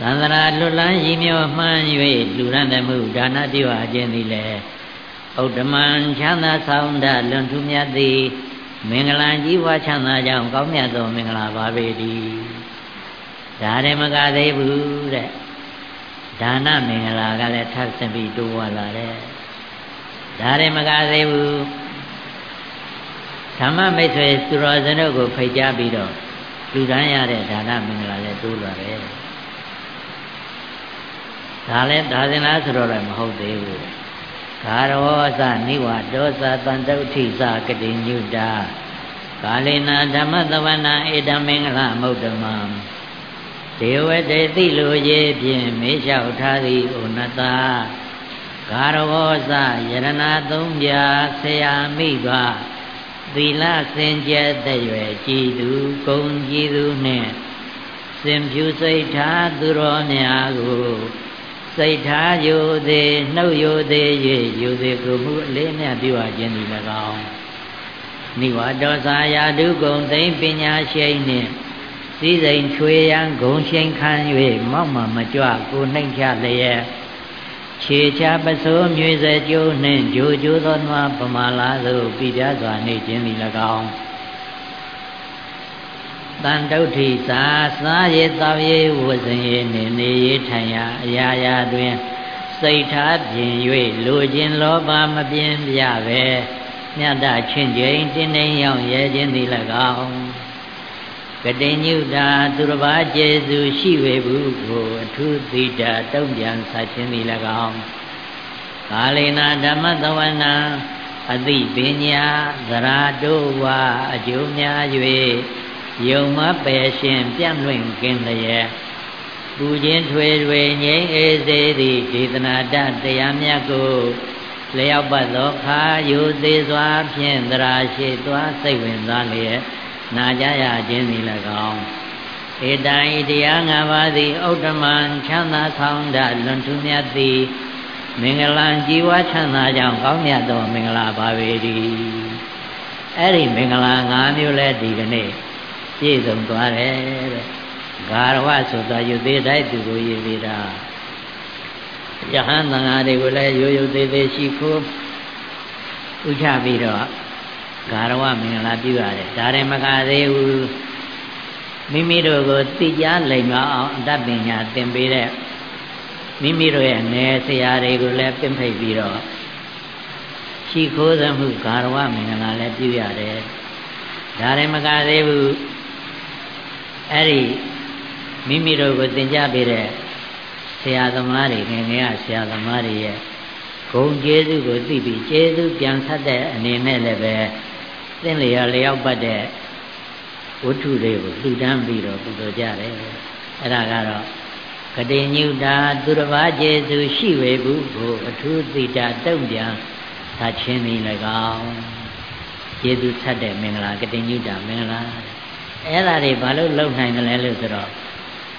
သန္တရာလွတ်လန်းရည်မြောမှန်း၍လူရန်တမှုဒါနပြုအပ်ခြင်းသည်လည်း ဥဒ္ဓမံချမ်းသာဆောင်တလွန်ထူးမြတ်သည်မင်္ဂလာကြီးပွားချမ်းသာကြောင်းကောင်းမြတ်သောမင်္ဂလာပါပေတည်းဒါလည်းမကသေးဘူးတဲ့ဒါနမင်္ဂလာကလည်းထပ်ဆပြီးတိုးဝလာတယ်ဒါလည်းမကသေးဘူးဓမ္မမိတ်ဆွေသူတော်စင်တို့ကိုဖိတ်ကြားပြီးတော့လူတန်းရတဲ့ဒါနမင်္ဂလာလည်းတိုးလာတယ်ဒါလည်းဒါစင်လားဆိုတော့လည်းမဟုတ်သေးဘူး ဂါရောသနိဝဒောသတန်တုဋ္ဌိသကတိညုတာကာလေနာဓမ္မသဝနာဧတမင်္ဂလမုဒ္ဓမံဒေဝတေတိလိုရေဖြင့်မေလျှောက်ထားသည်ဩနတဂါရဝောသယရဏသုံးပြဆရာမိဘသီလစင်ကြဲတဲ့ရွယ်ကြည်သူဂုံကြည်သူနှင့်စင်ဖြူစိတ်ထားသူတော်များကို စိတ်ထားယိုသေးနှုတ်ယိုသေး၍ယိုသေးကိုမှုအလေးမြတ်ပြုအပ်ခြင်းဒီ၎င်းနိဝဒောစာယာဒုကုံသိမ့်ပညာရှိနှင့်စည်းစိမ်ချွေရန်ဂုံရှိန်ခံ၍မောက်မှမကြွကိုနှိမ့်ချလျက်ခြေချပစိုးမြွေစကြိုးနှင့်ဂျိုဂျိုးသောနွားပမာလာသို့ပြပြစွာနေခြင်းသည်၎င်း တန်တုဋ္ဌိသာစားရသောရေဝဇင်ရေနေနေရထိုင်ရာအရာရာတွင် စိတ်ထားပြင်၍လိုခြင်းလောဘမပြင်းပြပဲမြတ်တာချင်းချင်းတင်းတင်းရောက်ရဲခြင်းသည်၎င်းကတိညုတာသူတစ်ပါးကျေစုရှိဝေဘူးကိုအထုသိတာတုံ့ပြန်ဆခြင်းသည်၎င်းကာလေနာဓမ္မသဝနာအသိပညာသရာတို့ဝါအကျိုးများ၍ ယုံမပယ်ရှင်ပြန့်လွင့်ကင်းလျက်ပူခြင်းထွေထွေငြိမ်းအေးစေသည့်ဒေသနာတတရားမြတ်ကိုလျောက်ပတ်သောခါယူသေးစွာဖြင့်သရာရှိသွားစိတ်ဝင်စားလျက်နာကြရခြင်းသည်၎င်းဧတံဤတရား၅ပါးသည်ဥဒ္ဓမံချမ်းသာဆောင်တလွန်ထူးမြတ်သည်မင်္ဂလာជីវချမ်းသာကြောင့်ကောင်းမြတ်သောမင်္ဂလာပါပေ၏အဲ့ဒီမင်္ဂလာ၅မျိုးလဲဒီကနေ့ ပြည့်စုံသွားတယ်တဲ့ဂါရဝဆိုတော့ယူသေးတိုက်သူကိုရည်သေးတာယဟန်သံဃာတွေကိုလည်းရိုးရိုးသေးသေးရှိခိုးဥချပြီးတော့ဂါရဝမင်္ဂလာပြုရတယ်ဒါရင်မကသေးဘူးမိမိတို့ကိုသိကြလိမ္မာအောင်အတတ်ပညာသင်ပေးတဲ့မိမိတို့ရဲ့နယ်ဆရာတွေကိုလည်းပြင့်ဖိတ်ပြီးတော့ရှိခိုးသမှုဂါရဝမင်္ဂလာလည်းပြုရတယ်ဒါရင်မကသေးဘူး အဲ့ဒီမိမိတို့ကိုသင်ကြားပေးတဲ့ဆရာသမားတွေငယ်ငယ်ကဆရာသမားတွေရဲ့ဂုံကျေးဇူးကိုသိပြီးကျေးဇူးပြန်ဆက်တဲ့အနေနဲ့လည်းပဲသင်လျော်လျောက်ပတ်တဲ့ဝတ္ထုတွေကိုလှူဒန်းပြီးတော့ပူဇော်ကြတယ်အဲ့ဒါကတော့ကတိညုတာသူတစ်ပါးကျေးဇူးရှိဝေဘူးကိုအထူးသိတာတုံ့ပြန်သာချင်းနေ၎င်းကျေးဇူးဆက်တဲ့မင်္ဂလာကတိညုတာမင်္ဂလာ အဲ့ဒါတွေဘာလို့လုံနိုင်တယ်လဲလို့ဆိုတော့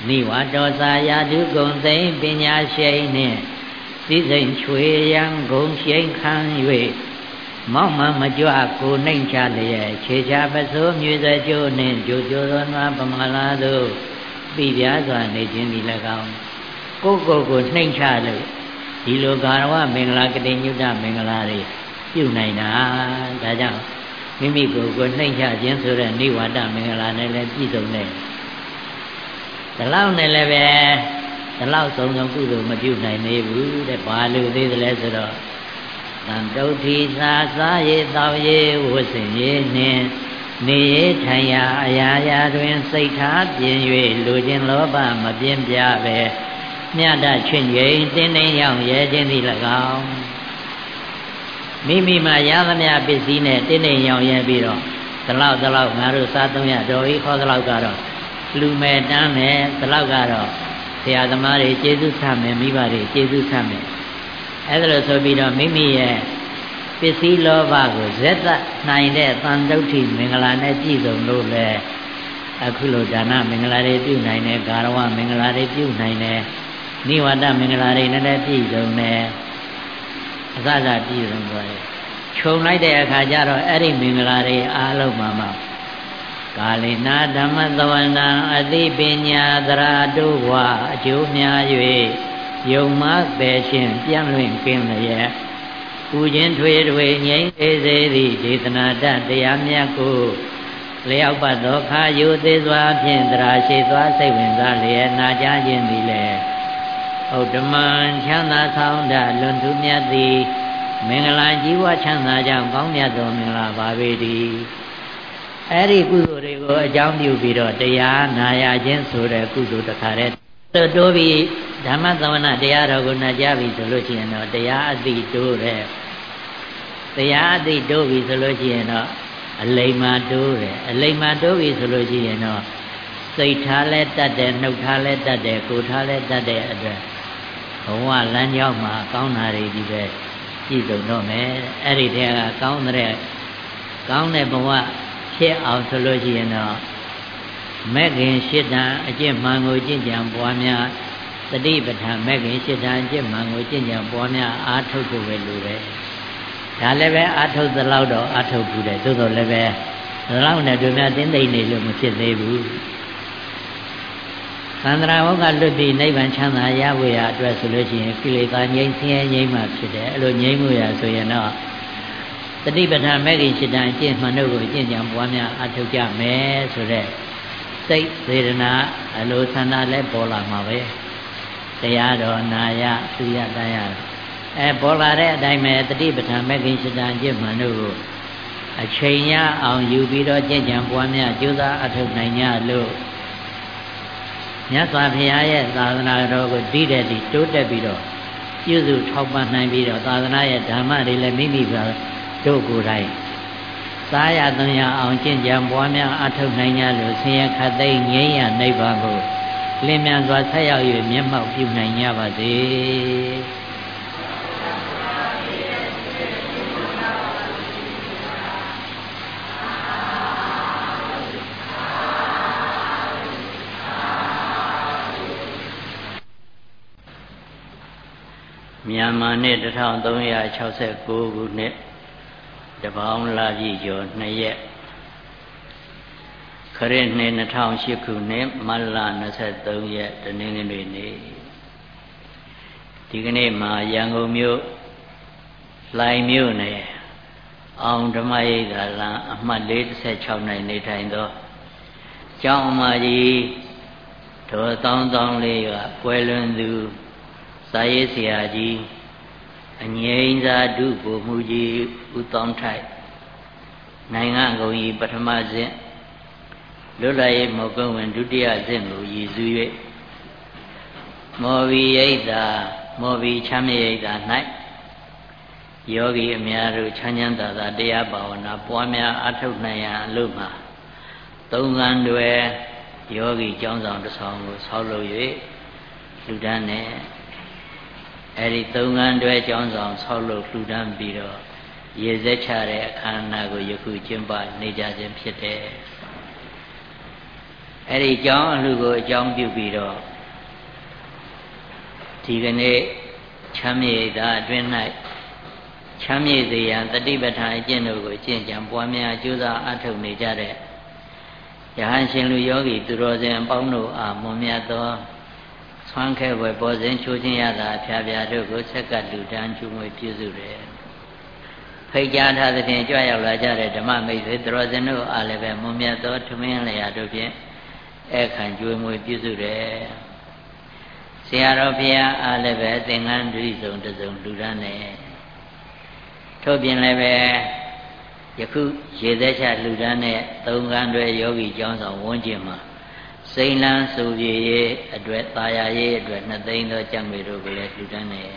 နိဝတောစာယာတုကုံသိမ့်ပညာရှိနှင့်စည်းစိမ်ချွေရန်ဂုံရှိန်ခံ၍မောက်မှမကြွကိုနှိမ့်ချလျက်ခြေချပစိုးမြွေစကြိုးနှင့်ကြိုကြိုသောနွားပမာလာသို့ပြပြစွာနေခြင်းဒီ၎င်းကိုကိုကိုနှိမ့်ချလို့ဒီလိုကာရဝမင်္ဂလာကတိညုတမင်္ဂလာတွေပြုနိုင်တာဒါကြောင့် မိမိကိုယ်ကိုနှိမ့်ချခြင်းဆိုတဲ့နိဝါဒမင်္ဂလာနဲ့လည်းပြည့်စုံတယ်ဒီလောက်နဲ့လည်းပဲဒီလောက်ဆုံးဆုံးကုသိုလ်မပြုနိုင်သေးဘူးတဲ့ဘာလို့သေးသလဲဆိုတော့တန်တုဋ္ဌိသာစားရည်တောက်ရည်ဝတ်စင်ရည်နှင့်နေရထိုင်ရာအရာရာတွင် စိတ်ထားပြင်း၍လူချင်းလောဘမပြင်းပြပဲမြတ်တချွင့်ရင်တင်းတင်းရောက်ရဲခြင်းသည်၎င်း မိမိမှာရသမျှပစ္စည်းနဲ့တင်းတင်းရောက်ရဲပြီးတော့ဒီလောက်ဒီလောက်ငါတို့စားသုံးရတော်ဤခေါ်ဒီလောက်ကတော့လူမဲ့တန်းမယ်ဒီလောက်ကတော့ဆရာသမားတွေကျေးဇူးဆမယ်မိဘတွေကျေးဇူးဆမယ်အဲ့ဒါလို့ဆိုပြီးတော့မိမိရဲ့ပစ္စည်းလောဘကိုဇက်သက်နိုင်တဲ့သံတုဋ္ဌိမင်္ဂလာနဲ့ပြည့်စုံလို့လေအခုလိုဒါနမင်္ဂလာတွေပြုနိုင်တယ်ကာရဝမင်္ဂလာတွေပြုနိုင်တယ်နိဝတမင်္ဂလာတွေနဲ့လည်းပြည့်စုံတယ် အစစပြည့်စုံသွားတယ်ခြုံလိုက်တဲ့အခါကျတော့အဲ့ဒီမင်္ဂလာတွေအားလုံးမှာမှာကာလေနာဓမ္မသဝနာအသိပညာသရာတို့ဘဝအကျိုးများ၍ယုံမပဲရှင်ပြန့်လွင့်ကင်းလျက်ပပူခြင်းထွေထွေငြိမ်းသေးသေးသည်ဒေသနာတတရားမြတ်ကိုလျောက်ပတ်သောခါယုသေးစွာဖြင့်တရာရှိသွားစိတ်ဝင်စားလျက်နာကြားခြင်းသည်လေ ဥဒ္ဓမံချမ်းသာဆောင်တလွန်ထူးမြတ်သည်မင်္ဂလာကြီးဝါချမ်းသာကြောင့်ကောင်းမြတ်သောမင်္ဂလာပါပေတည်းအဲ့ဒီကုသိုလ်တွေကိုအကြောင်းပြုပြီးတော့တရားနာရခြင်းဆိုတဲ့ကုသိုလ်တစ်ခါတည်းတိုးပြီးဓမ္မသမဏတရားတော်ကိုနာကြားပြီဆိုလို့ရှိရင်တော့တရားအသိတိုးတဲ့တရားအသိတိုးပြီဆိုလို့ရှိရင်တော့အလိမ္မာတိုးတယ်အလိမ္မာတိုးပြီဆိုလို့ရှိရင်တော့စိတ်ထားလဲတတ်တယ်နှုတ်ထားလဲတတ်တယ်ကိုယ်ထားလဲတတ်တဲ့အတွက် ဘဝလမ်းကြောင်းမှာကောင်းတာတွေဒီပဲပြည့်စုံတော့မယ်အဲ့ဒီတည်းကကောင်းတဲ့ကောင်းတဲ့ဘဝဖြစ်အောင်ဆိုလို့ရှိရင်တော့မဲ့ခင်ရှစ်တန်အကျင့်မှန်ကိုကျင့်ကြံပွားများတတိပဋ္ဌာန်မဲ့ခင်ရှစ်တန်အကျင့်မှန်ကိုကျင့်ကြံပွားများအားထုတ်ဖို့ပဲလိုတယ်ဒါလည်းပဲအားထုတ်သလောက်တော့အားထုတ်ဘူးတယ်သို့တော်လည်းပဲဒီလောက်နဲ့တို့များတင်းသိမ့်နေလို့မဖြစ်သေးဘူး သန္တရာဝကလွတ်ပြီးနိဗ္ဗာန်ချမ်းသာရဖို့ရအတွက်ဆိုလို့ရှိရင်ကိလေသာငြိမ်းဆင်းရဲငြိမ်းမှဖြစ်တယ်အဲ့လိုငြိမ်းမှုရဆိုရင်တော့တတိပဋ္ဌာန်မဲ့ခင်ရှစ်တန်အကျင့်မှန်တို့ကိုကျင့်ကြံပွားများအားထုတ်ကြမယ်ဆိုတဲ့စိတ်စေတနာအလိုဆန္ဒလည်းပေါ်လာမှာပဲတရားတော်နာယသူရတရားအဲပေါ်လာတဲ့အတိုင်းပဲတတိပဋ္ဌာန်မဲ့ခင်ရှစ်တန်ကျင့်မှန်တို့ကိုအချိန်ရအောင်ယူပြီးတော့ကြင်ကြံပွားများကြိုးစားအထောက်နိုင်ကြလို့ မြတ်စွာဘုရားရဲ့သာသနာတော်ကိုတည်တဲ့ဒီတိုးတက်ပြီးတော့ပြုစုထောက်ပံ့နိုင်ပြီးတော့သာသနာရဲ့ဓမ္မတွေလည်းမိမိပါတို့ကိုယ်တိုင်စားရသွန်ရအောင်ကျင့်ကြံပွားများအထောက်နိုင်ကြလို့ဆင်းရဲခတ်သိမ်းငြိမ်းရနိဗ္ဗာန်ကိုလင်းမြန်စွာဆက်ရောက်၍မျက်မှောက်ပြုနိုင်ကြပါစေ မြန်မာနှစ်1369ခုနှစ်တပေါင်းလာပြည့်ကျော်2ရက်ခရစ်နှစ်2008ခုနှစ်မတ်လ23ရက်တနင်္ဂနွေနေ့ဒီကနေ့မှာရန်ကုန်မြို့လှိုင်မြို့နယ်အောင်ဓမ္မရိပ်သာလံအမှတ်46၌နေထိုင်သောကျောင်းအမကြီးဒေါ်တောင်းတောင်းလေးကပွဲလွန်သူစာရေးဆရာကြီး အငြိမ်းသာဓုကိုမှုကြီးဦးတောင်းထိုက်နိုင်ငံကုန်ကြီးပထမဆင့်လွတ်လပ်ရေးမောကုံဝင်ဒုတိယဆင့်ကိုရည်စူး၍မော်ဘီရိတ်သာမော်ဘီချမ်းမြေရိတ်သာ၌ယောဂီအများတို့ချမ်းချမ်းသာသာတရားဘာဝနာပွားများအထုတ်နိုင်ရန်အလို့မှာသုံးကံတွေယောဂီကျောင်းဆောင်တစ်ဆောင်ကိုဆောက်လုပ်၍လူဒန်းနဲ့ အဲ့ဒီသုံးကန်းတွဲကျောင်းဆောင်ဆောက်လုပ်လှူဒန်းပြီးတော့ရေစက်ချတဲ့အခမ်းအနားကိုယခုကျင်းပနေကြခြင်းဖြစ်တယ်အဲ့ဒီကျောင်းအလှကိုအကြောင်းပြုပြီးတော့ဒီကနေ့ချမ်းမြေသာအတွင်း၌ချမ်းမြေစေရန်တတိပဋ္ဌာန်အကျင့်တို့ကိုကျင့်ကြံပွားများကြိုးစားအထောက်နေကြတဲ့ယဟန်ရှင်လူယောဂီသူတော်စင်အပေါင်းတို့အားမွန်မြတ်သော ဆွမ်းခဲဝယ်ပေါ်စဉ်ချိုးခြင်းရတာဖြာဖြာတို့ကိုဆက်ကလူတန်းချူငွေပြုစုတယ်ဖိတ်ကြားထားသဖြင့်ကြွရောက်လာကြတဲ့ဓမ္မမိတ်ဆွေသူတော်စင်တို့အားလည်းပဲမွန်မြတ်သောထမင်းလျာတို့ဖြင့်အခန့်ကျွေးမွေပြုစုတယ်ဆရာတော်ဘုရားအားလည်းပဲသင်္ကန်းဒုစုံတစုံလူတန်းတယ်ထို့ပြင်လည်းပဲယခုရေသက်ချလူတန်းတဲ့သုံးကန်းတွေယောဂီကျောင်းဆောင်ဝန်းကျင်မှာ စိန်လန်းစုပြေရေးအတွက်ตาရရေးအတွက်နှစ်သိန်းသောကြံ့မေတို့ကိုလည်းလှူဒန်းတယ်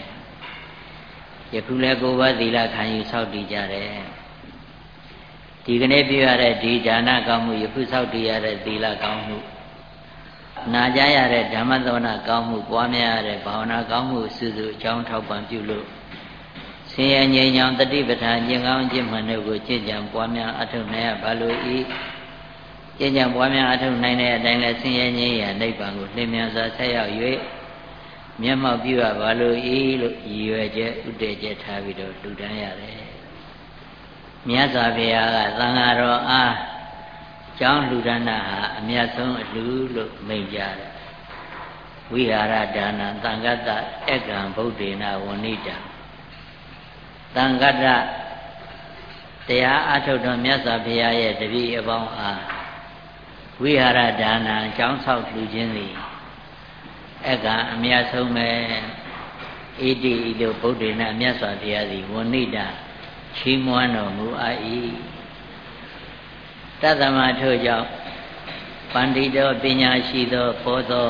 ယခုလည်းကိုယ်ပါသီလခံယူဆောက်တည်ကြတယ်ဒီကနေ့ပြရတဲ့ဒီဒါနကောင်းမှုယခုဆောက်တည်ရတဲ့သီလကောင်းမှုနာကြရတဲ့ဓမ္မသဝနာကောင်းမှုပွားများရတဲ့ဘာဝနာကောင်းမှုစုစုအကြောင်းထောက်ပံ့ပြုလို့ဆင်းရဲငြိမ်းချမ်းတတိပဋ္ဌာန်ကျင့်ကောင်းကျင့်မှန်တို့ကိုကျင့်ကြံပွားများအထုနိုင်ရဘာလို့ဤ ကျင့်ကြံပွားများအထုတ်နိုင်တဲ့အတိုင်းလဲဆင်းရဲငြိမ်းရာနိဗ္ဗာန်ကိုလင်းမြန်စွာဆက်ရောက်၍မျက်မှောက်ပြုရပါလို့ဤလို့ရည်ရွယ်ချက်ဥတည်ချက်ထားပြီးတော့လူတန်းရတယ်မြတ်စွာဘုရားကသံဃာတော်အားကျောင်းလူဒဏဟာအမြတ်ဆုံးအလူလို့မိန့်ကြတယ်ဝိဟာရဒါနသံဃတဧကံဗုဒ္ဓေနဝဏိတံသတန်ခတ္တတရားအထုတ်တော်မြတ်စွာဘုရားရဲ့တပည့်အပေါင်းအား ဝိဟာရဒါနံကျောင်းဆောက်လူခြင်းသည်အကအမြတ်ဆုံးပဲဣတိဤလိုဗုဒ္ဓေနမြတ်စွာဘုရားသည်ဝဏိတာချီးမွမ်းတော်မူအပ်၏တသမထို့ကြောင့်ပန္တိတောပညာရှိသောဘောသော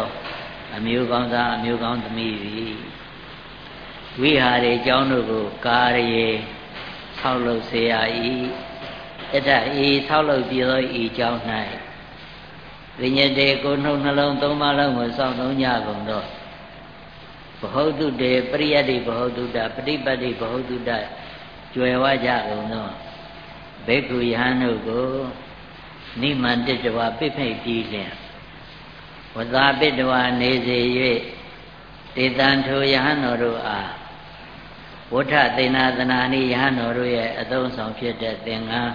အမျိုးကောင်းသားအမျိုးကောင်းသမီးသည်ဝိဟာရေကျောင်းတို့ကိုကာရေဆောက်လုပ်เสีย၏အထဤဆောက်လုပ်ပြသောဤကျောင်း၌ ဝိညတေကိုနှုတ်နှလုံးသုံးပါးလုံးကိုစောင့်သုံးကြကုန်သောဘဟုတုတေပရိယတိဘဟုတုတပฏิပတ်တိဘဟုတုတကျွယ်ဝကြကုန်သောဘေကုယဟန်တို့ကိုနိမန္တတဝပိဖိတ်ပြီးလျင်ဝဇာပိတဝနေစေ၍တေတံထိုယဟန်တော်တို့အားဝဋ္ဌသေနာသနာနိယဟန်တော်တို့ရဲ့အသုံးဆောင်ဖြစ်တဲ့သင်္ကန်း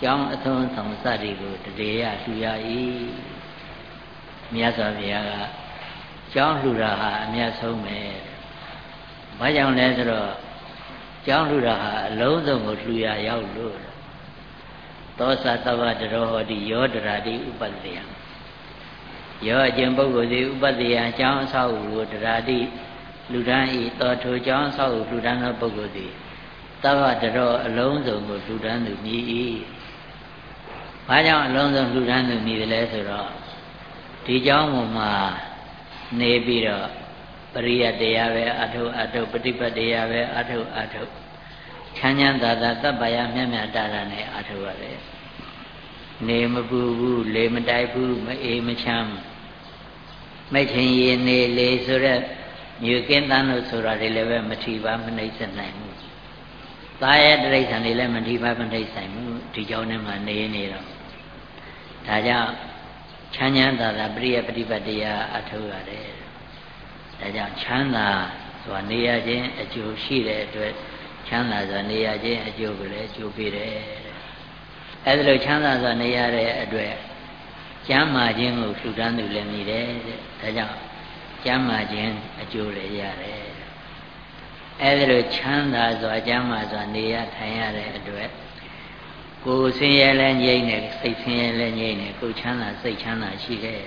ကျောင်းအသုံးဆောင်စသည်ကိုတရေရလှူရ၏ မြတ်စွာဘုရားကကျောင်းလှူတာဟာအမြတ်ဆုံးပဲဘာကြောင့်လဲဆိုတော့ကျောင်းလှူတာဟာအလုံးစုံကိုလှူရရောက်လို့သောသသဗ္ဗတရောဟောတိယောတရာတိဥပတ္တယယောအကျင့်ပုဂ္ဂိုလ်သည်ဥပတ္တယအကြောင်းအဆောက်အဦကိုတရာတိလူတန်းဤသောထိုအကြောင်းအဆောက်အဦလူတန်းသောပုဂ္ဂိုလ်သည်သဗ္ဗတရောအလုံးစုံကိုလူတန်းသူမြည်၏ဘာကြောင့်အလုံးစုံလူတန်းသူမြည်တယ်လဲဆိုတော့ ဒီเจ้าမှာနေပြီးတော့ပရိယတရားပဲအထုအထုပฏิပတ်တရားပဲအထုအထုချမ်းချမ်းသာသာတပ်ပါရမြတ်မြတ်တာတာနဲ့အထုရတယ်နေမပူဘူးလေမတိုက်ဘူးမအေးမချမ်းမချင်းရင်နေလေဆိုရက်မြူကင်းတန်းလို့ဆိုတာတွေလည်းပဲမထီပါမနှိမ့်ဆက်နိုင်ဘူး။သားရဲ့တိရစ္ဆာန်တွေလည်းမထီပါမနှိမ့်ဆိုင်ဘူးဒီကြောင့်နဲ့မှနေနေတော့ဒါကြောင့် ချမ်းချမ်းသာသာပရိယပฏิပတ်တရားအထောက်ရတယ်။ဒါကြောင့်ချမ်းသာဆိုတာနေရခြင်းအကျိုးရှိတဲ့အတွက်ချမ်းသာစွာနေရခြင်းအကျိုးကိုလည်းအကျိုးပေးတယ်အဲဒါလိုချမ်းသာစွာနေရတဲ့အတွက်ကျမ်းမာခြင်းကိုထူထမ်းသူလည်းမြည်တယ်တဲ့ဒါကြောင့်ကျမ်းမာခြင်းအကျိုးလည်းရတယ်အဲဒါလိုချမ်းသာစွာကျမ်းမာစွာနေရထိုင်ရတဲ့အတွက် ကိုယ်ဆင်းရဲလည်းငြိမ့်တယ်စိတ်ဆင်းရဲလည်းငြိမ့်တယ်ကိုယ်ချမ်းသာစိတ်ချမ်းသာရှိတယ်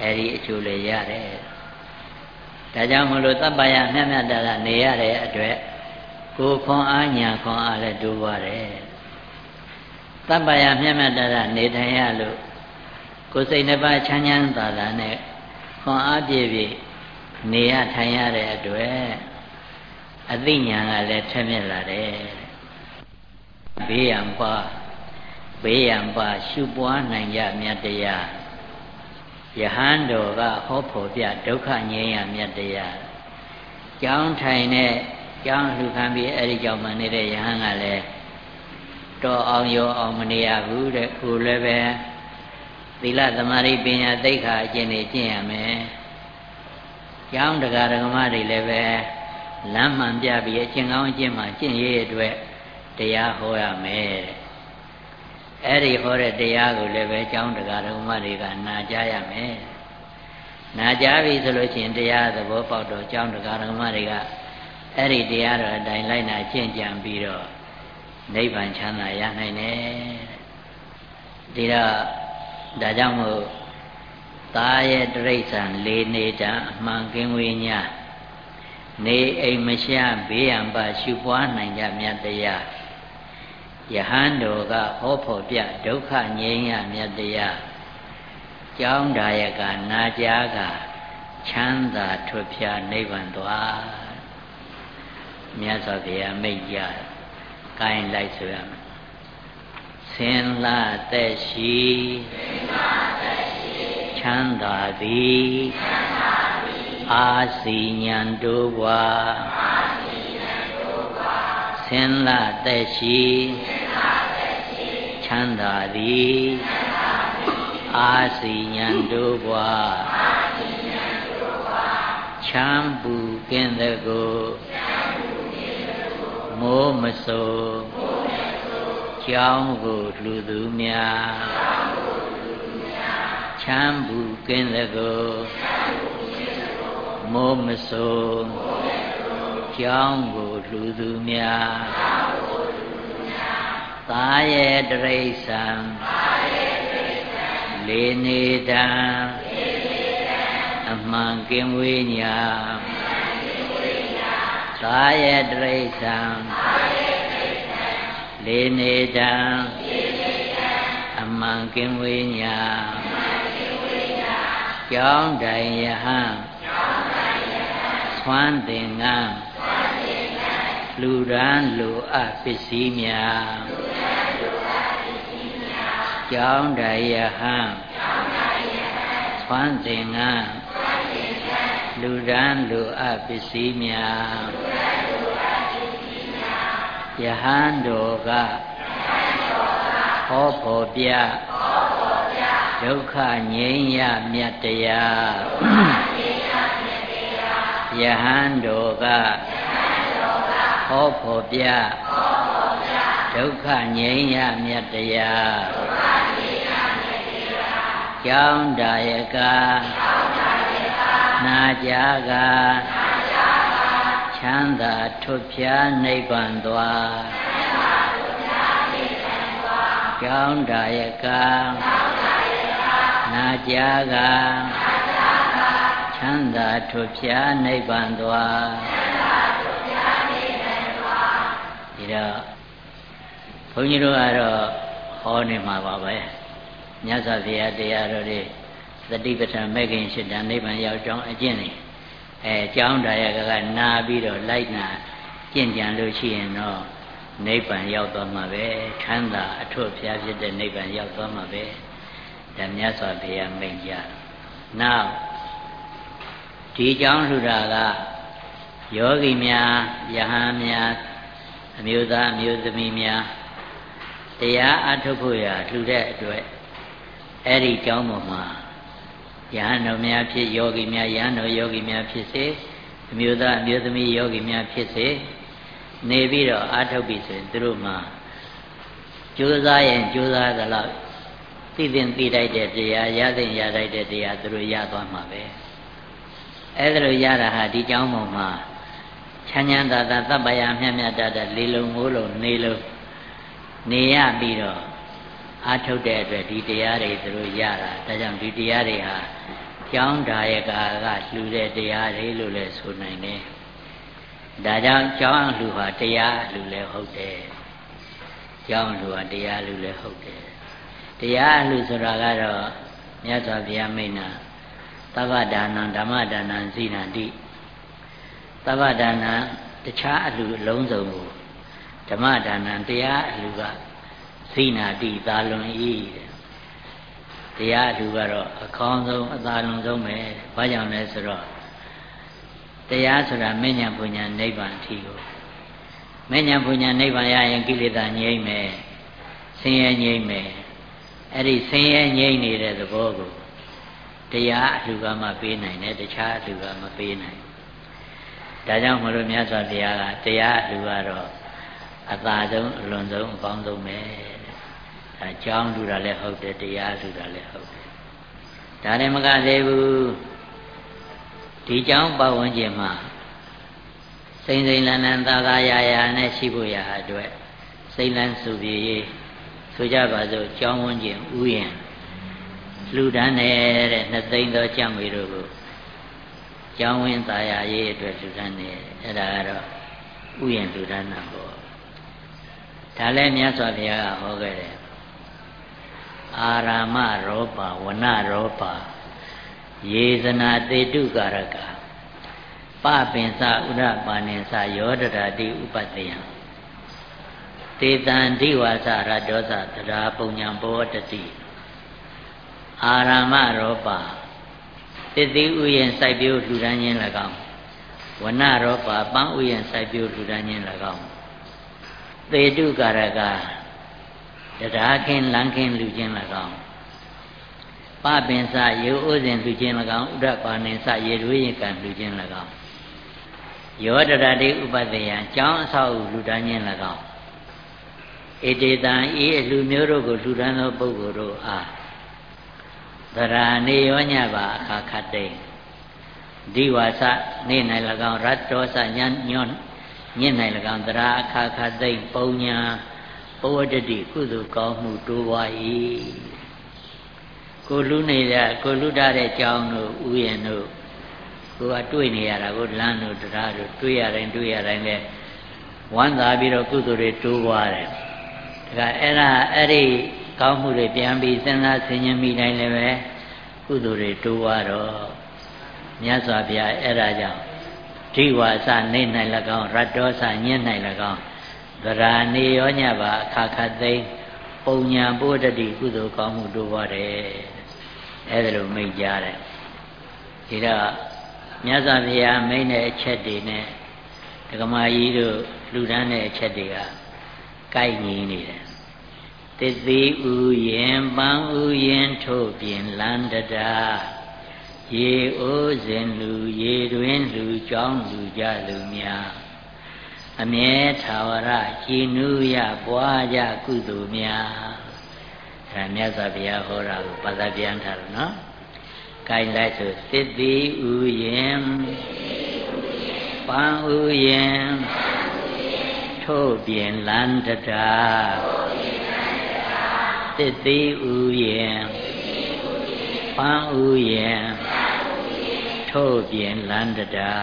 အဲဒီအကျိုးလည်းရတယ်ဒါကြောင့်မလို့တပ္ပယမြတ်မြတ်တာနေရတဲ့အတွက်ကိုယ်ခွန်အားညာခွန်အားလည်းတိုးပါတယ်တပ္ပယမြတ်မြတ်တာနေထိုင်ရလို့ကိုယ်စိတ်နှစ်ပါးချမ်းချမ်းသာသာနဲ့ခွန်အားပြည့်ပြည့်နေရထိုင်ရတဲ့အတွက်အသိဉာဏ်ကလည်းထက်မြက်လာတယ် ဘေးရန်ပါဘေးရန်ပါရှုပွားနိုင်ကြမြတ်တရားယဟန်တော်ကဟောဖို့ပြဒုက္ခငြိမ်းရမြတ်တရားကြောင်းထိုင်တဲ့ကြောင်းလှူခံပြီးအဲ့ဒီကြောင့်မှနေတဲ့ယဟန်ကလည်းတော်အောင်ရောအောင်မနေရဘူးတဲ့ကိုလည်းပဲသီလသမာဓိပညာသိက္ခာအကျင့်တွေကျင့်ရမယ်။ကျောင်းတရားဓမ္မတွေလည်းပဲလမ်းမှန်ပြပြီးအကျင့်ကောင်းအကျင့်မှကျင့်ရတဲ့အတွက် တရားဟောရမယ်တဲ့။အဲ့ဒီဟောတဲ့တရားကိုလည်းပဲကျောင်းတရားဓမ္မတွေကနာကြားရမယ်။နာကြားပြီဆိုလို့ရှိရင်တရားသဘောပေါက်တော့ကျောင်းတရားဓမ္မတွေကအဲ့ဒီတရားတော်အတိုင်းလိုက်နာကျင့်ကြံပြီးတော့နိဗ္ဗာန်ချမ်းသာရနိုင်တယ်။ဒီတော့ဒါကြောင့်မို့သားရဲ့တရိစ္ဆာန်လေးနေတာအမှန်ကင်းဝေးညာနေအိမ်မရှာဘေးရန်ပါရှုပွားနိုင်ကြမြတ်တရား ယဟန်တော်ကဟောဖို့ပြဒုက္ခငြိမ်းရမြတ်တရားကြောင်းဒါယကနာကြားကချမ်းသာထွတ်ဖြာနိဗ္ဗာန်သွားမြတ်စွာဘုရားမိတ်ကြကိုင်းလိုက်ဆိုရမယ်ဆင်လာသက်ရှိချမ်းသာသည်အာစီညံတို့ဘွာ ဆင်လာသက်ရှိချမ်းသာသည်အာစီညံတို့ဘွာချမ်းပူကင်းတဲ့ကိုမိုးမစိုးကြောင်းကိုလူသူများချမ်းဘူးကင်းသကိုမိုးမဆိုး ကြောင်းကိုလူသူများသာရဲ့တရိစ္ဆာန်လေနေတံအမှန်ကင်းဝေးညာသာရဲ့တရိစ္ဆာန်လေနေတံအမှန်ကင်းဝေးညာကြောင်းတိုင်ယဟန်သွမ်းသင်္ကန်း လူရန်လူအပ်ပစ္စည်းများကြောင်းတိုင်ယဟန်သွမ်းသင်္ကန်းလူရန်လူအပ်ပစ္စည်းများယဟန်တို့ကဟောဖို့ပြဒုက္ခငြိမ်းရမြတ်တရားယဟန်တို့က ဟောဖို့ပြဒုက္ခငြိမ်းရမြတ်တရားကြောင်းဒါယကနာကြကချမ်းသာထွတ်ဖြားနိဗ္ဗာန်သွားကြောင်းဒါယကနာကြကချမ်းသာထွတ်ဖြားနိဗ္ဗာန်သွား ဒီတော့ဘုန်းကြီးတို့ကတော့ဟောနေမှာပါပဲမြတ်စွာဘုရားတရားတော်တွေသတိပဋ္ဌာန်မဲ့ခင်ရှစ်တန်နိဗ္ဗာန်ရောက်ကြောင်းအကျင့်နေအဲကြောင်းတရားကနာပြီးတော့လိုက်နာကျင့်ကြံလို့ရှိရင်တော့နိဗ္ဗာန်ရောက်သွားမှာပဲချမ်းသာအထွတ်ဖျားဖြစ်တဲ့နိဗ္ဗာန်ရောက်သွားမှာပဲဒါမြတ်စွာဘုရားမိန့်ကြနောက်ဒီကြောင်းလှူတာကယောဂီများယဟန်များ အမျိုးသားအမျိုးသမီးများတရားအထုတ်ဖို့ရလှူတဲ့အတွက်အဲ့ဒီကြောင်းပေါ်မှာယဟန်တော်များဖြစ်ယောဂီများယဟန်တော်ယောဂီများဖြစ်စေအမျိုးသားအမျိုးသမီးယောဂီများဖြစ်စေနေပြီးတော့အာထုတ်ပြီဆိုရင်သူတို့မှာကြိုးစားရင်ကြိုးစားသလောက်သိသိသိတတ်တဲ့တရားရသိရတတ်တဲ့တရားသူတို့ရသွားမှာပဲအဲ့ဒါလိုရတာဟာဒီကြောင်းပေါ်မှာ ချမ်းချမ်းသာသာတပ်ပယမြတ်မြတ်တတ်လေးလုံးငိုးလုံးနေလုံးနေရပြီးတော့အာထုတ်တဲ့အတွက်ဒီတရားတွေသူတို့ရတာဒါကြောင့်ဒီတရားတွေဟာကျောင်းဒါယကာကလှူတဲ့တရားတွေလို့လည်းဆိုနိုင်တယ်ဒါကြောင့်ကျောင်းလှူဟာတရားလှူလည်းဟုတ်တယ်ကျောင်းလှူဟာတရားလှူလည်းဟုတ်တယ်တရားလှူဆိုတာကတော့မြတ်စွာဘုရားမိန့်တာသဗ္ဗဒါနံဓမ္မဒါနံဇိနန္တိ သဗ္ဗဒါနံတခြားအလှူအလုံးစုံကိုဓမ္မဒါနံတရားအလှူကဇိနာတိသာလွန်ဤတရားအလှူကတော့အကောင်းဆုံးအသာလွန်ဆုံးပဲဘာကြောင့်လဲဆိုတော့တရားဆိုတာမဉ္ဇဉ်ပူညာနိဗ္ဗာန်အထီကိုမဉ္ဇဉ်ပူညာနိဗ္ဗာန်ရရင်ကိလေသာငြိမ့်မယ်ဆင်းရဲငြိမ့်မယ်အဲ့ဒီဆင်းရဲငြိမ့်နေတဲ့သဘောကိုတရားအလှကမှပေးနိုင်တယ်တခြားအလှကမပေးနိုင် ဒါကြောင့်မလို့မြတ်စွာဘုရားကတရားအလှကတော့အသာဆုံးအလွန်ဆုံးအကောင်းဆုံးပဲဒါကြောင်းလူတာလည်းဟုတ်တယ်တရားလူတာလည်းဟုတ်တယ်ဒါလည်းမကသေးဘူးဒီကြောင်းပတ်ဝန်းကျင်မှာစိမ့်စိမ့်လန်းလန်းသာသာရာရာနဲ့ရှိဖို့ရအတွက်စိမ့်လန်းစုပြေရေးဆိုကြပါစို့ကြောင်းဝန်းကျင်ဥယျာဉ်လူဒန်းနေတဲ့နှစ်သိန်းသောကြံ့မေတို့ကို ကျောင်းဝင်းသာယာရေးအတွက်လူဒန်းနေအဲ့ဒါကတော့ဥယျာဉ်လူဒန်းတာပေါ့ဒါလည်းမြတ်စွာဘုရားကဟောခဲ့တယ်အာရာမရောပဝနရောပယေဇနာတေတုကာရကပပင်္စဥရပါဏင်္စယောဒရာတိဥပတ္တယံတေတံဒိဝါစရဒောသတရာပုံညာဘောတတိအာရမရောပ တတိဥယျင်စိုက်ပျိုးလှူဒန်းခြင်း၎င်းဝနရောပပန်းဥယျင်စိုက်ပျိုးလှူဒန်းခြင်း၎င်းသေတုကာရကတရားခင်းလန်းခင်းလူခြင်း၎င်းပပင်စရေဥစဉ်လူခြင်း၎င်းဥဒ္ဒပါဏင်စရေရွေးရင်ကံလူခြင်း၎င်းယောတရတိဥပတ္တယံကျောင်းအဆောက်အဦလူတန်းခြင်း၎င်းဣတေတံဤအလူမျိုးတို့ကိုလူတန်းသောပုဂ္ဂိုလ်တို့အား သရာနေရောညပါအခါခတ်တိဒီဝါစနေ၌၎င်းရတ္တောစညညွန်ညင့်၌၎င်းတရာအခါခသိမ့်ပုံညာပဝတ္တိကုသိုလ်ကောင်းမှုတိုးပွား၏ကိုလူနေတဲ့ကိုလူထားတဲ့ကြောင်းတို့ဥယျာဉ်တို့ကိုကတွေ့နေရတာကိုလမ်းတို့တရားတို့တွေ့ရတိုင်းတွေ့ရတိုင်းလဲဝမ်းသာပြီးတော့ကုသိုလ်တွေတိုးပွားတယ်ဒါကအဲ့ဒါအဲ့ဒီ ကောင်းမှုတွေပြန်ပြီးစဉ်းစားဆင်ခြင်မိတိုင်းလည်းပဲကုသိုလ်တွေတိုးပွားတော့မြတ်စွာဘုရားအဲ့ဒါကြောင့်ဓိဝါစနေ၌၎င်းရတ္တောစညင်း၌၎င်းသရာနေရောညပါအခါခသိမ့်ပုံညာပုဒ္ဒတိကုသိုလ်ကောင်းမှုတိုးပွားတယ်အဲ့ဒါလိုမိတ်ကြတယ်ဒီတော့မြတ်စွာဘုရားမိတ်တဲ့အချက်တွေနဲ့ဒကမာကြီးတို့လူတန်းတဲ့အချက်တွေကကိုက်ညီနေတယ် တသိဥယင်ပန်းဥယင်ထို့ပြင်လန္တတာရေအိုးစဉ်လူရေတွင်လူကြောင်းလူကြလူများအမြဲသာဝရကြည်နူးရပွားကြကုသိုလ်များအဲမြတ်စွာဘုရားဟောတာကိုပါဠိပြန်ထားတယ်နော်။ကိုင်လိုက်ဆိုသစ်တိဥယင်ပန်းဥယင်ထို့ပြင်လန္တတာ သစ်တိဥယင်ပန်းဥယင်ထို့ပြင်လန္တတာ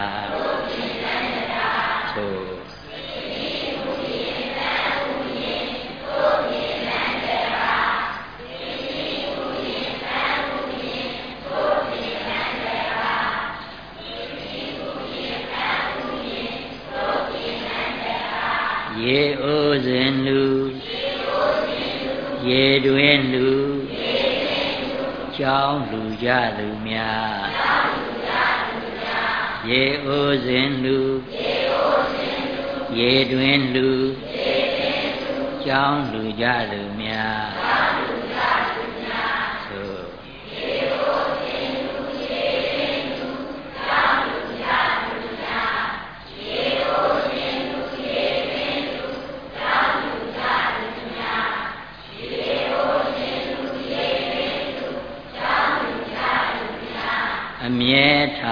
ကြလူများရေအိုးစဉ်လူရေတွင်လူကြောင်းလူကြလူ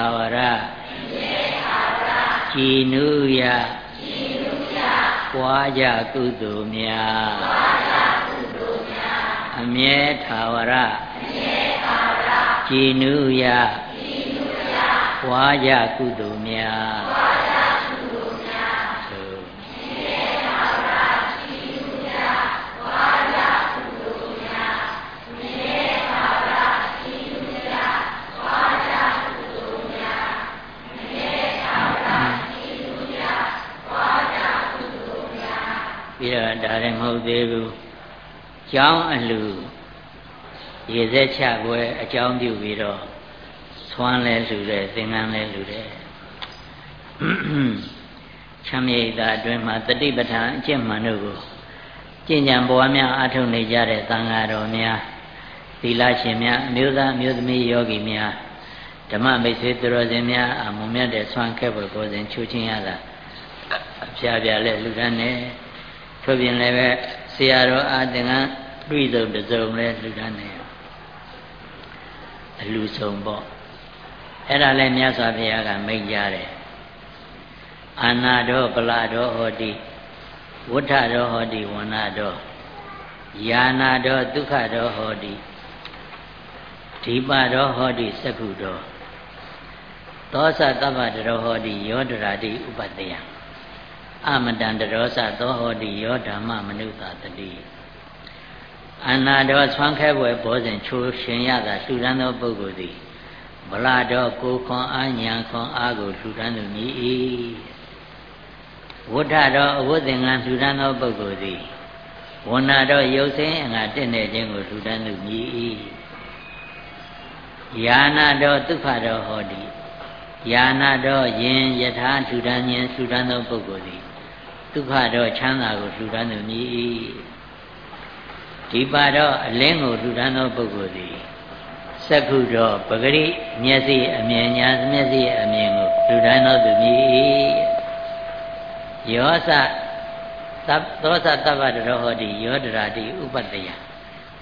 ထာဝရကြည်နူးရပွားကြကုသိုလ်များအမြဲထာဝရကြည်နူးရပွားကြကုသိုလ်များ ဒါလည်းမဟုတ်သေးဘူးကျောင်းအလူရေစက်ချပွဲအကြောင်းပြုပြီးတော့သွမ်းလဲလူတယ်သင်္ကန်းလဲလူတယ်ချမ်းမြေ့တာအတွင်းမှာတတိပဋ္ဌာန်အကျင့်မှန်တို့ကိုကျင့်ကြံပွားများအားထုတ်နေကြတဲ့သံဃာတော်များသီလရှင်များအမျိုးသားအမျိုးသမီးယောဂီများဓမ္မမိတ်ဆွေသူတော်စင်များအမုံမြတ်တဲ့ဆွမ်းခဲ့ပေါ်ကိုစဉ်ချူချင်းရတာအပြာပြလဲလူတန်းနဲ့ ထို့ပြင်လည်းပဲဆရာတော်အာသင်္ကန်းတွေ့စုံတစုံလဲလူတန်းနေအလူဆုံးပေါ့အဲ့ဒါလည်းမြတ်စွာဘုရားကမိန့်ကြတယ်အာနာတော်ပလာတော်ဟောတိဝဋ္ဌတော်ဟောတိဝဏတော်ယာနာတော်ဒုက္ခတော်ဟောတိဒီပတော်ဟောတိသက္ခုတော်သောသတ္တဗ္ဗတတော်ဟောတိယောဒရာတိဥပတ္တယ အမတံတရောစသောဟောတိယောဓမ္မမနုဿတတိအနာတော်ဆွမ်းခဲပွဲဘောဇဉ်ချိုးရှင်ရတာလှူဒန်းသောပုဂ္ဂိုလ်သည်ဗလာတော်ကိုခွန်အာညာခွန်အားကိုလှူဒန်းသူမည်၏ဝဋ္ဌတော်အဝတ်သင်္ကန်းလှူဒန်းသောပုဂ္ဂိုလ်သည်ဝဏတော်ရုပ်ဆင်းအငါတင့်တဲ့ခြင်းကိုလှူဒန်းသူမည်၏ယာနာတော်ဒုက္ခတော်ဟောတိယာနာတော်ယင်ယထာလှူဒန်းခြင်းလှူဒန်းသောပုဂ္ဂိုလ်သည် ဒုက္ခတော့ချမ်းသာကိုလှူဒန်းသူမည်ဒီပါတော့အလင်းကိုလှူဒန်းသောပုဂ္ဂိုလ်သည်စက္ခုတော့ပဂရိမျက်စိအမြင်ညာမျက်စိအမြင်ကိုလှူဒန်းသောသူမည်ယောသသသောသတ္တဗတရောဟောတိယောဒရာတိဥပတ္တယ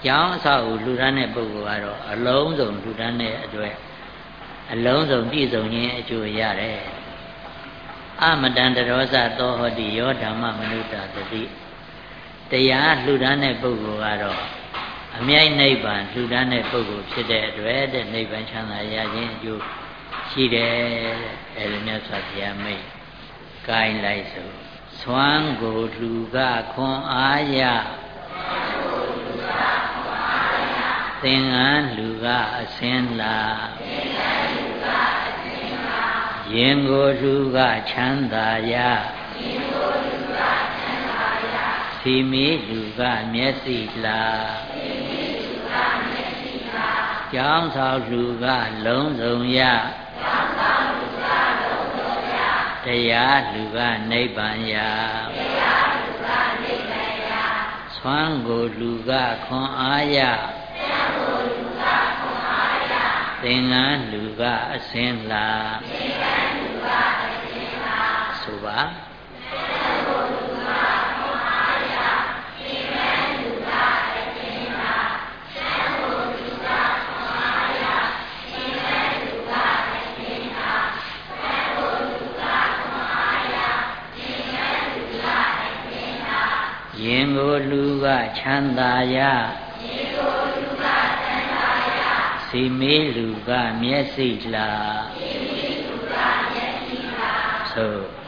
ကျောင်းအဆောက်အဦလှူဒန်းတဲ့ပုဂ္ဂိုလ်ကတော့အလုံးစုံလှူဒန်းတဲ့အတွက်အလုံးစုံပြည့်စုံခြင်းအကျိုးရတယ် အမတန်တရောဇသောဟောတိယောဓမ္မမနုဿတတိတရားလှူဒန်းတဲ့ပုဂ္ဂိုလ်ကတော့အမြိုက်နိဗ္ဗာန်လှူဒန်းတဲ့ပုဂ္ဂိုလ်ဖြစ်တဲ့အတွက်တဲ့နိဗ္ဗာန်ချမ်းသာရခြင်းအကျိုးရှိတယ်တဲ့အဲဒီမြတ်စွာဘုရားမိတ်ကိုင်းလိုက်ဆိုသွမ်းကိုလူကခွန်အားရသင်္ကန်းလူကအစင်းလာ ရင်ကိုလူကချမ်းသာရစီမီလူကမျက်စိလာကျောင်းဆောင်လူကလုံးစုံရတရားလူကနိဗ္ဗာန်ရာတရားလူကနိဗ္ဗာန်ရာသွမ်းကိုလူကခွန်အားရသွမ်းကိုလူကခွန်အားရသင်္ကန်းလူကအစင်းလာသင်္ကန်းလူကအစင်းလာဆို ပါရင်ကိုလူကချမ်းသာရရင်ကိုလူကချမ်းသာရစီမေးလူကမျက်စိလာစီမေးလူကမျက်စိလာသို့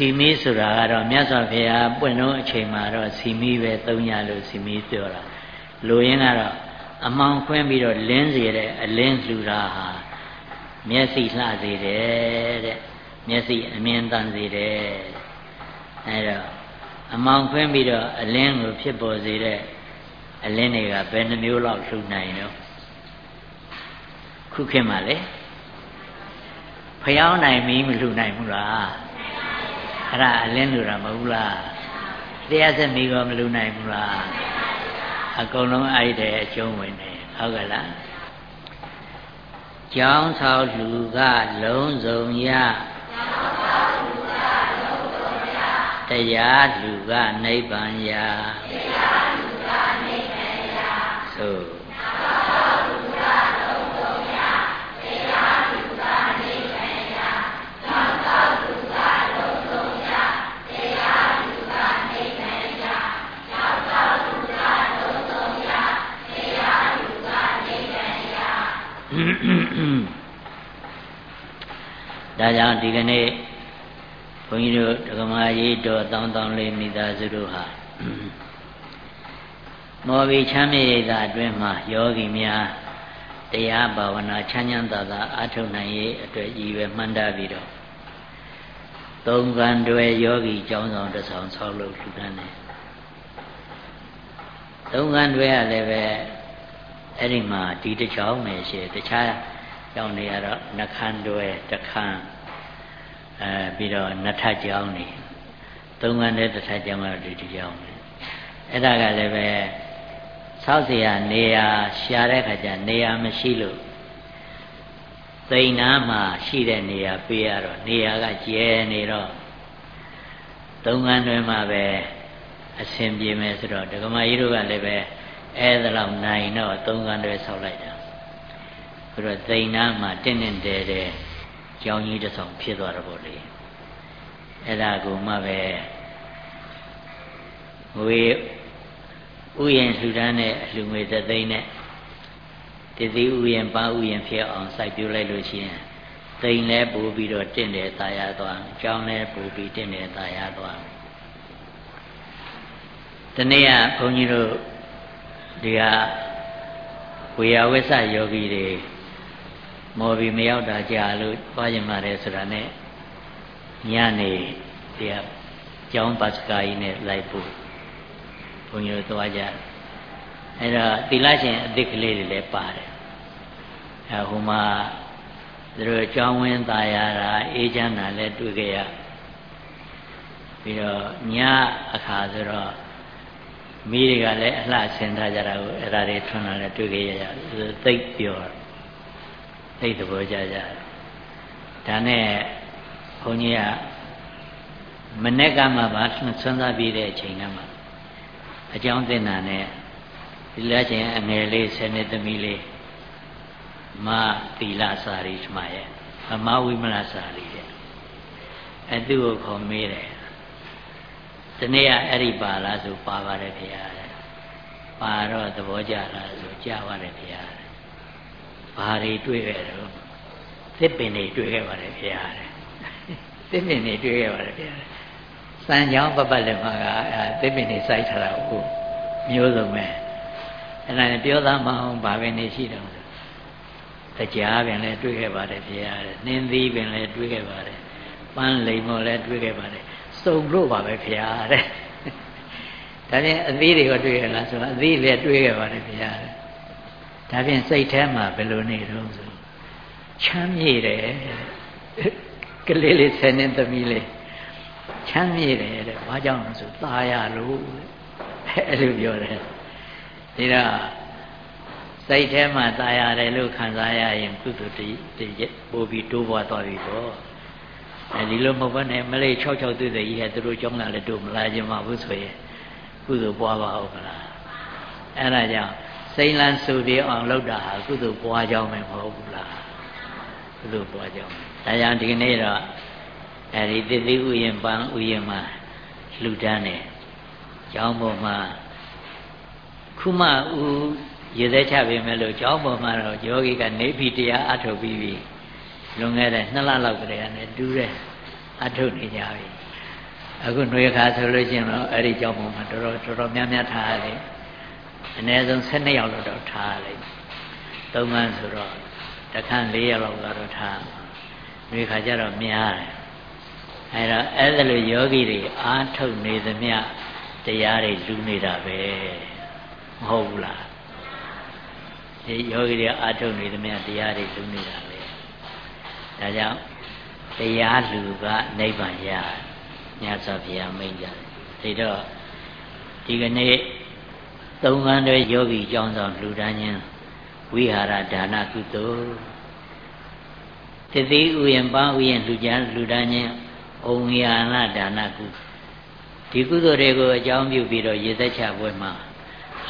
စီမီဆိုတာကတော့မြတ်စွာဘုရားပွင့်တော့အချိန်မှာတော့စီမီပဲသုံးရလို့စီမီပြောတာလူရင်းကတော့အမောင်ခွင်းပြီးတော့လင်းစေတဲ့အလင်းလှူတာဟာမျက်စိလှစေတယ်တဲ့မျက်စိအမြင်တန်စေတယ်အဲတော့အမောင်ခွင်းပြီးတော့အလင်းကိုဖြစ်ပေါ်စေတဲ့အလင်းတွေကဘယ်နှမျိုးလောက်လှူနိုင်တော့ခုခေတ်မှာလေဖျောင်းနိုင်မီမလှူနိုင်ဘူးလား အဲ့ဒါအလင်းလူတာမဟုတ်လားတရားစက်မိကောမလူနိုင်ဘူးလားအကုန်လုံးအဲ့ဒီအကျုံးဝင်နေဟုတ်ကဲ့လားကျောင်းဆောက်လူကလုံးစုံရတရားလူကနိဗ္ဗာန်ရာတရားလူကနိဗ္ဗာန်ရာသို့ ဒါကြောင့်ဒီကနေ့ဘုန်းကြီးတို့ဒကမာကြီးတော်တောင်းတောင်းလေးမိသားစုတို့ဟာမော်ဘီချမ်းမြေရိသာအတွင်းမှာယောဂီများတရားဘာဝနာချမ်းချမ်းသာသာအားထုတ်နိုင်ရေးအတွက်ရည်ရွယ်မှန်းတာပြီးတော့သုံးကန်တွယ်ယောဂီကျောင်းဆောင်တစ်ဆောင်ဆောက်လုပ်လှူဒန်းတယ်သုံးကန်တွယ်ကလည်းပဲ အဲ့ဒီမှာဒီတစ်ချောင်းပဲရှိတခြားကျောင်းတွေကတော့နှခမ်းတွဲတခမ်းအဲပြီးတော့နှစ်ထပ်ကျောင်းနေသုံးခမ်းတဲ့တစ်ထပ်ကျောင်းကတော့ဒီဒီကျောင်းနေအဲ့ဒါကလည်းပဲဆောက်เสียနေရာရှာတဲ့ခါကျနေရာမရှိလို့သိန်နာမှာရှိတဲ့နေရာပေးရတော့နေရာကကျဲနေတော့သုံးခမ်းတွင်မှာပဲအဆင်ပြေမယ်ဆိုတော့ဒကမကြီးတို့ကလည်းပဲ အဲဒါလောက်နိုင်တော့သုံးခန်းတွဲဆောက်လိုက်တာပြီးတော့သိန်နာမှာတင်းတင်းတဲတဲကြောင်းကြီးတစ်ဆောင်ဖြစ်သွားတော့ဗောလေအဲ့ဒါကိုမှပဲငွေဥယျာဉ်လှူဒန်းတဲ့အလှူငွေသသိန်းနဲ့တတိဥယျာဉ်ပါဥယျာဉ်ဖြစ်အောင်စိုက်ပြိုးလိုက်လို့ရှိရင်သိန်လဲပို့ပြီးတော့တင့်တယ်ตายရသွားကြောင်းလဲပို့ပြီးတင့်တယ်ตายရသွားတနေ့ကဘုန်းကြီးတို့ ဒီကဝေယဝိဆယောဂီတွေမော်ဘီမရောက်တာကြာလို့သွားကြမှာတယ်ဆိုတာနဲ့ညနေဒီကကျောင်းပါစကာကြီးနဲ့လိုက်ဖို့ဘုန်းကြီးတို့သွားကြအဲ့တော့သီလရှင်အသစ်ကလေးတွေလည်းပါတယ်အဲဟိုမှာသူတို့ကျောင်းဝင်းตายရတာအေးချမ်းတာလည်းတွေ့ကြရပြီးတော့ညအခါဆိုတော့ မိတွေကလည်းအလှဆင်ထားကြတာကိုအဲ့ဒါတွေထွန်းလာလည်းတွေ့ကြရသိပ်ပြောသိပ်သဘောကြကြဒါနဲ့ဘုန်းကြီးကမနေ့ကမှပါဆွမ်းစားပြည့်တဲ့အချိန်ကမှအကြောင်းသင်တာနဲ့ဒီလက်ချင်းအငယ်လေးဆယ်နှစ်သမီးလေးမသီလစာရီမှရဲ့အမဝိမလစာရီတဲ့အဲသူ့ကိုခေါ်မေးတယ် ဒီနေ့ကအဲ့ဒီပါလားဆိုပါပါတယ်ခင်ဗျာတဲ့ပါတော့သဘောကျလားဆိုကြားပါတယ်ခင်ဗျာတဲ့ဘာတွေတွေ့ခဲ့တော့သစ်ပင်တွေတွေ့ခဲ့ပါတယ်ခင်ဗျာတဲ့သစ်ပင်တွေတွေ့ခဲ့ပါတယ်ခင်ဗျာစံကြောင်းပပတ်လည်းမှာကအဲသစ်ပင်တွေစိုက်ထားတာဟုတ်မျိုးစုံပဲအဲ့ဒါနဲ့ပြောသားမအောင်ဘာပဲနေရှိတော့တရားပင်လည်းတွေ့ခဲ့ပါတယ်ခင်ဗျာတဲ့နင်းသီးပင်လည်းတွေ့ခဲ့ပါတယ်ပန်းလိမ်မော်လည်းတွေ့ခဲ့ပါတယ် စုံလို့ပါပဲဖရာတဲ့ဒါဖြင့်အသီးတွေကတွေ့ရလားဆိုတော့အသီးလည်းတွေ့ရပါတယ်ဖရာတဲ့ဒါဖြင့်စိတ်ထဲမှာဘယ်လိုနေတော့ဆိုချမ်းမြေ့တယ်ကလေးလေးဆယ်နှစ်သမီးလေးချမ်းမြေ့တယ်တဲ့ဘာကြောင့်လဲဆိုตาရလို့အဲ့လိုပြောတယ်ဒါတော့စိတ်ထဲမှာตาရတယ်လို့ခံစားရရင်ကုသိုလ်တည်းပို့ပြီးတိုးပွားသွားပြီပေါ့ အဲဒီလိုမဟုတ်ဘဲနဲ့မလေး66တွေ့တဲ့ကြီးဟဲ့သူတို့ကြောင်းလာလည်းတို့မလာခြင်းမဘူးဆိုရင်ကုသိုလ်ပွားပါဦးမလားအဲ့ဒါကြောင့်စိမ့်လန်းစုပြီးအောင်လုပ်တာဟာကုသိုလ်ပွားကြောင်းပဲမဟုတ်ဘူးလားကုသိုလ်ပွားကြောင်းဒါကြောင့်ဒီနေ့တော့အဲဒီတတိဥယျင်ပန်းဥယျင်မှာလှူဒန်းတယ်ကျောင်းပေါ်မှာခုမှဥရေသက်ချပေမဲ့လို့ကျောင်းပေါ်မှာတော့ယောဂီကနေပြီတရားအထုတ်ပြီးပြီ လွန်ခဲ့တဲ့နှစ်လလောက်ကတည်းကနေတူးတဲ့အထုတ်နေကြပြီအခုနှွေခါဆိုလို့ရှိရင်တော့အဲ့ဒီကြောင့်ပုံမှာတော်တော်တော်တော်များများထားရတယ်အနည်းဆုံး12ရောက်လောက်တော့ထားရတယ်သုံးခန်းဆိုတော့တခန်း4ရောက်လောက်တော့ထားနှွေခါကျတော့များတယ်အဲ့တော့အဲ့ဒါလိုယောဂီတွေအာထုတ်နေသမျှတရားတွေလူနေတာပဲမဟုတ်ဘူးလားဒီယောဂီတွေအာထုတ်နေသမျှတရားတွေလူနေတာ ဒါကြောင့်တရားလူကနိဗ္ဗာန်ရညသောဘုရားမိန့်ကြတယ်ဒါတော့ဒီကနေ့သုံးခန်းတွေယောဂီကျောင်းဆောင်လူဒန်းချင်းဝိဟာရဒါနကုသိုလ်တတိဥယျံပန်းဥယျံလူကျန်လူဒန်းချင်းဩငယာဏဒါနကုဒီကုသိုလ်တွေကိုအကြောင်းပြုပြီးတော့ရေသက်ချပွဲမှာ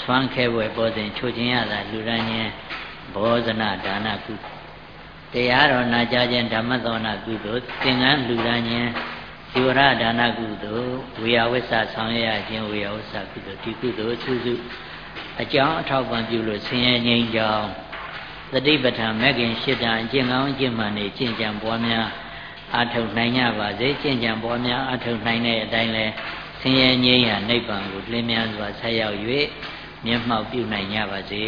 ဆွမ်းခဲပွဲပေါ်စဉ်ချိုခြင်းရတာလူဒန်းချင်းဘောဇနဒါနကု တရားတော်နာကြားခြင်းဓမ္မသောနာကုသိုလ်သင်္ကန်းလူဒန်းခြင်းဇီဝရဒါနကုသိုလ်ဝေယဝိဆဆောင်ရခြင်းဝေယဝိဆကုသိုလ်ဒီကုသိုလ်စုစုအကြောင်းအထောက်ပံ့ပြုလို့ဆင်းရဲငြိမ်းချောင်းသတိပဋ္ဌာန်မဂ္ဂင်၈တန်အကျင့်ကောင်းအကျင့်မှန်နေကျင့်ကြံပွားများအထုတ်နိုင်ကြပါစေကျင့်ကြံပွားများအထုတ်နိုင်တဲ့အတိုင်းလဲဆင်းရဲငြိမ်းရာနိဗ္ဗာန်ကိုလင်းမြန်စွာဆက်ရောက်၍မျက်မှောက်ပြုနိုင်ကြပါစေ